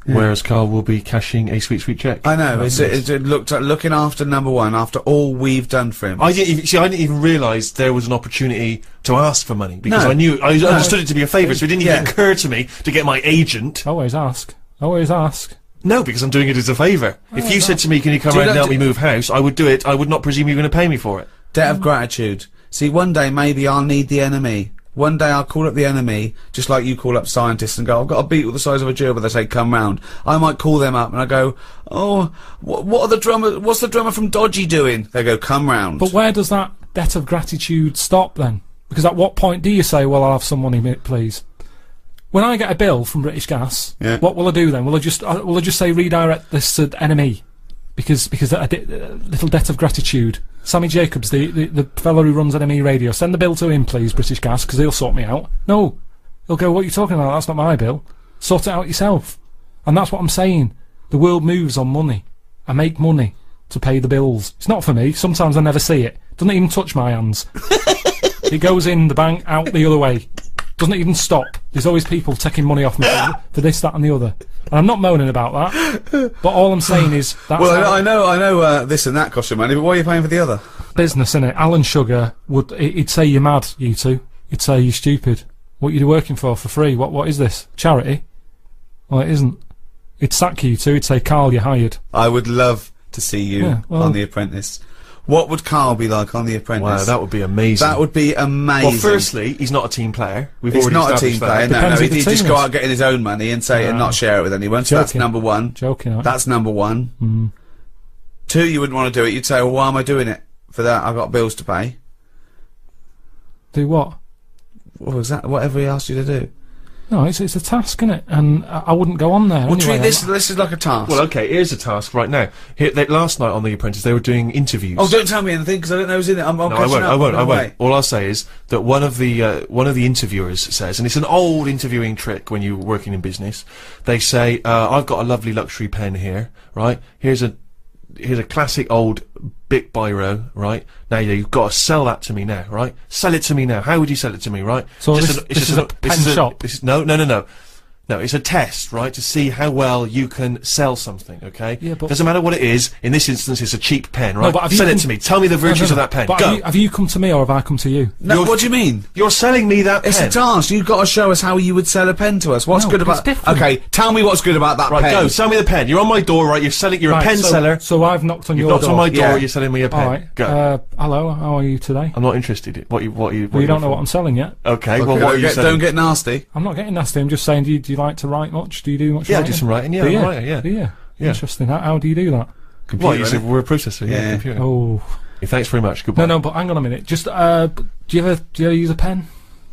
Whereas Karl will be cashing a sweet, sweet check. I know. That's It's, it's, it looked at looking after number one after all we've done for him. I didn't even see. I didn't even realise there was an opportunity to ask for money because No. I knew I understood it to be a favour. So it didn't Yeah. even occur to me to get my agent. Always ask. Always ask. No, because I'm doing it as a favour. if you said to me, "Can you come Do you around and help me move house?" I would do it. I would not presume you're going to pay me for it. Debt of gratitude. See, one day maybe I'll need the NME. One day I'll call up the NME, just like you call up scientists and go, I've got a beetle the size of a gerbil. They say, come round. I might call them up and I go, oh, wh- what are the drummer, what's the drummer from Dodgy doing? They go, come round. But where does that debt of gratitude stop then? Because at what point do you say, "Well, I'll have some money, please"? When I get a bill from British Gas, Yeah. what will I do then? Will I just uh, will I just say redirect this to NME? Because because a uh, little debt of gratitude. Sammy Jacobs, the, the the fellow who runs NME Radio, send the bill to him, please, British Gas, because he'll sort me out. No, he'll go. What are you talking about? That's not my bill. Sort it out yourself. And that's what I'm saying. The world moves on money. I make money to pay the bills. It's not for me. Sometimes I never see it. Doesn't even touch my hands. <laughs> it goes in the bank, out the other way. Doesn't even stop. There's always people taking money off me for, this, that, and the other. And I'm not moaning about that. But all I'm saying is that's well, how I know, I know, uh, this and that cost you money, but why are you paying for the other? business, innit? Alan Sugar would he- he'd say you're mad, you two. He'd say you're stupid. What you working for for free? What what is this? Charity? Well, it isn't. He'd sack you two. He'd say, Karl, you're hired. I would love to see you Yeah, well- on The Apprentice. What would Karl be like on The Apprentice? Wow, that would be amazing. That would be amazing. well, firstly, he's not a team player. We've He's not a established team that. player. No, Depends no. who He'd just team go is. out getting his own money and say and not share it with anyone. So that's number one. Joking, aren't? That's number one. Mm. Two, you wouldn't want to do it. You'd say, "Well, why am I doing it for that? I've got bills to pay." Do what? What was that? Whatever he asked you to do. No, it's it's a task, isn't it? And I, I wouldn't go on there. Well, anyway. treat this. I'm- This is like a task. Well, okay. Here's a task right now. Here, they, last night on The Apprentice, they were doing interviews. oh, don't tell me anything because I don't know who's in it. I'm, I'm No, I won't. up. I won't. I won't. way. All I'll say is that one of the uh, one of the interviewers says, and it's an old interviewing trick when you're working in business. They say, uh, "I've got a lovely luxury pen here, right? Here's a here's a classic old Bic biro, right? Now you've got to sell that to me now, right? Sell it to me now. How would you sell it to me, right? So Just this- an- this just is an- a pen shop? is, no, no, no, no. No, it's a test, right, to see how well you can sell something. Okay, Yeah, but- doesn't matter what it is. In this instance, it's a cheap pen, right? No, but have you Sell it come- to me. Tell me the No, no, virtues no. of that pen. But Go. Have you, have you come to me or have I come to you? No, You're- what do you mean? You're selling me that It's pen. It's a task. You've got to show us how you would sell a pen to us. What's No, good but it's about? different. Okay, tell me what's good about that Right, pen. go. Sell me the pen. You're on my door, right? You're selling. You're Right, a pen so, seller. So I've knocked on You've your knocked door. on my door. Yeah. You're selling me a pen. All right. Go. Uh, hello. How are you today? I'm not interested. What you? What you? What Well, you don't know what I'm selling yet. Okay. Okay, well, what don't, are you get, selling? don't get nasty. I'm not getting nasty. I'm just saying. Do you, do you like to write much? Do you do much? Yeah, I do some writing. Yeah, do I'm you? a writer, yeah. Do you? Yeah. Interesting. How, how do you do that? Computer, Well, use a word processor. Yeah. Yeah. computer. Oh. Thanks very much. Goodbye. No, no, but hang on a minute. Just, uh, do you ever, do you ever use a pen?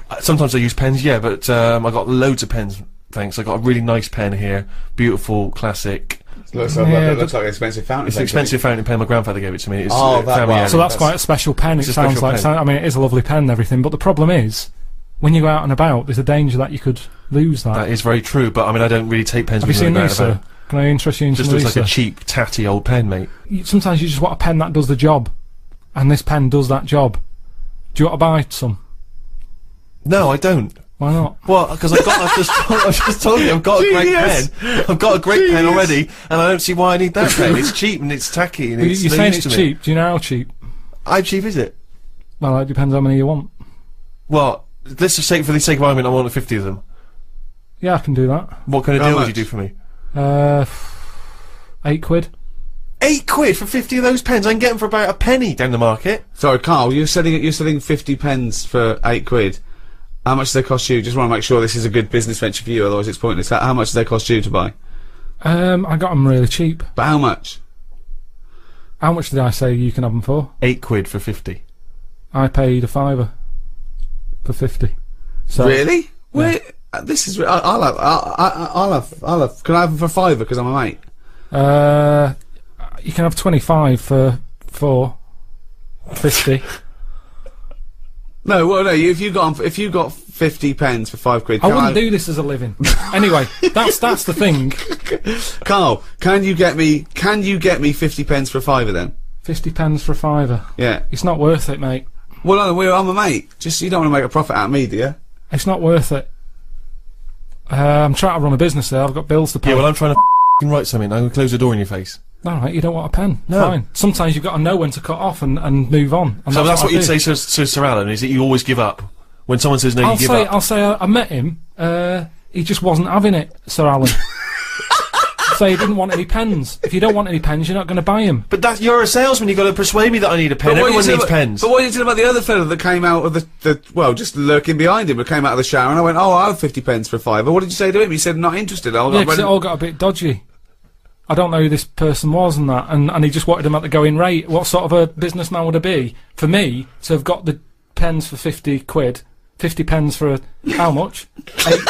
Uh, Sometimes I use pens, yeah, but um, I got loads of pens. Thanks. I got a really nice pen here, beautiful, classic. Looks like- it looks like an expensive fountain. It's an expensive fountain pen. My grandfather gave it to me. It's, Oh, that family one. heirloom. So that's that's- quite a special pen. It It's a sounds like. pen. I mean, it is a lovely pen and everything, but the problem is, when you go out and about, there's a danger that you could lose that. That is very true, but I mean, I don't really take pens. Have you with me seen when I these, go out sir? about. Can I interest you in Just looks these, like a cheap, tatty old pen, mate. You- Sometimes you just want a pen that does the job, and this pen does that job. Do you want to buy some? No, I don't. Why not? Well, because I got, I've just, told, I've just told you, I've got a great pen. I've got a great pen already, and I don't see why I need that pen. It's <laughs> cheap and it's tacky and You- it's You're saying it's cheap. Do you know how cheap? How cheap is it? Well, it depends how many you want. Well, let's just say, for the sake of argument, I want 50 of them. Yeah, I can do that. What kind of How deal would you do for me? Uh, eight quid. Eight quid for 50 of those pens. I can get them for about a penny down the market. Sorry, Karl, you're selling you're selling fifty pens for eight quid. How much do they cost you? Just want to make sure this is a good business venture for you, otherwise it's pointless. How, how much do they cost you to buy? Um, I got them really cheap. But how much? How much did I say you can have them for? Eight quid for 50. I paid a fiver for fifty. So really? Where? Uh, this is. I- I'll have. I'll, I- I'll have. I'll have. Can I have them for fiver because I'm a mate? Uh, you can have twenty-five for four. Fifty. No, well, no. If you got if you got fifty pens for five quid, I wouldn't do this as a living. anyway, that's that's the thing. <laughs> Karl, can you get me? Can you get me fifty pens for a fiver then? Fifty pence for a fiver. Yeah. It's not worth it, mate. Well, no, we're, I'm a mate. Just you don't want to make a profit out of me, do you? It's not worth it. Uh, I'm trying to run a business there. I've got bills to pay. Yeah, well, I'm trying to f***ing write something. I'm going to close the door in your face. All right, you don't want a pen. No. Fine. Sometimes you've got to know when to cut off and, and move on. And So that's, what I you'd do. say to, to Sir Alan, is that you always give up? When someone says no, I'll you give say, up. I'll say, I, I met him. Uh, he just wasn't having it, Sir Alan. <laughs> so he didn't want any pens. If you don't want any pens, you're not going to buy them. But that, you're a salesman, you've got to persuade me that I need a pen. what Everyone needs about- pens. But what are you saying about the other fellow that came out of the, the well, just lurking behind him, but came out of the shower, and I went, "Oh, I have fifty pens for a fiver. What did you say to him? He said, "Not interested." I, Yeah, I 'cause went, it all got a bit dodgy. I don't know who this person was and that, and, and he just wanted him at the going rate. What sort of a businessman would it be for me to have got the pens for fifty quid, fifty pens for a, how much? <laughs> Eight.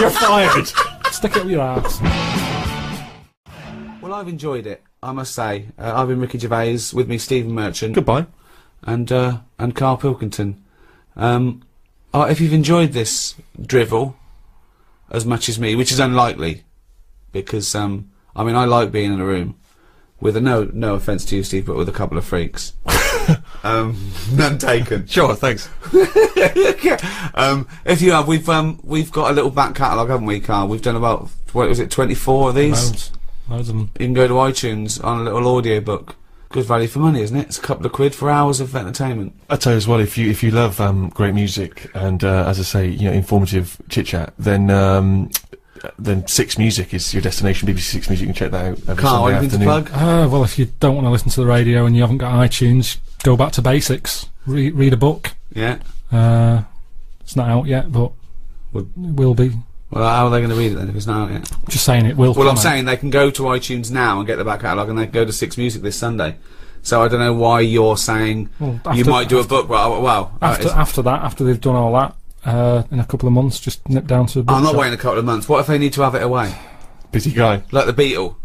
You're fired. Stick it up your ass. Well, I've enjoyed it. I must say, uh, I've been Ricky Gervais with me, Stephen Merchant, Goodbye. and uh, and Karl Pilkington. Um, uh, if you've enjoyed this drivel as much as me, which is unlikely, because um, I mean, I like being in a room with a no no offence to you, Steve, but with a couple of freaks. <laughs> um, none taken. Sure, thanks. <laughs> um, if you have, we've um, we've got a little back catalogue, haven't we, Karl? We've done about what was it, twenty four of these. Loads of them. You can go to iTunes on a little audio book. Good value for money, isn't it? It's a couple of quid for hours of entertainment. I tell you as well, if you if you love um, great music and uh, as I say, you know, informative chit chat, then um, then Six Music is your destination. BBC Six Music, you can check that out. Every Karl, Sunday anything to plug? Uh, well, if you don't want to listen to the radio and you haven't got iTunes, go back to basics. Re- read a book. Yeah. Uh, it's not out yet, but Well- it will be. Well, how are they going to read it then if it's not out yet? Just saying it will. Well, come I'm out. saying they can go to iTunes now and get the back catalogue, and they can go to Six Music this Sunday. So I don't know why you're saying Well, you might do a book. Well, well uh, after it's- after that, after they've done all that, uh, in a couple of months, just nip down to. The I'm not bookshop. waiting a couple of months. What if they need to have it away, Busy guy. like the Beatle?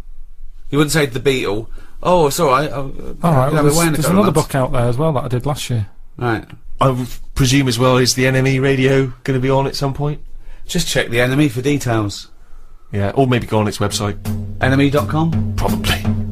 You wouldn't say the Beatle, "Oh, it's all right." I'll, All right, well, there's, away in a there's another book out there as well that I did last year. Right. I presume as well is the NME radio going to be on at some point. Just check the NME for details. Yeah, or maybe go on its website. NME.com. Probably.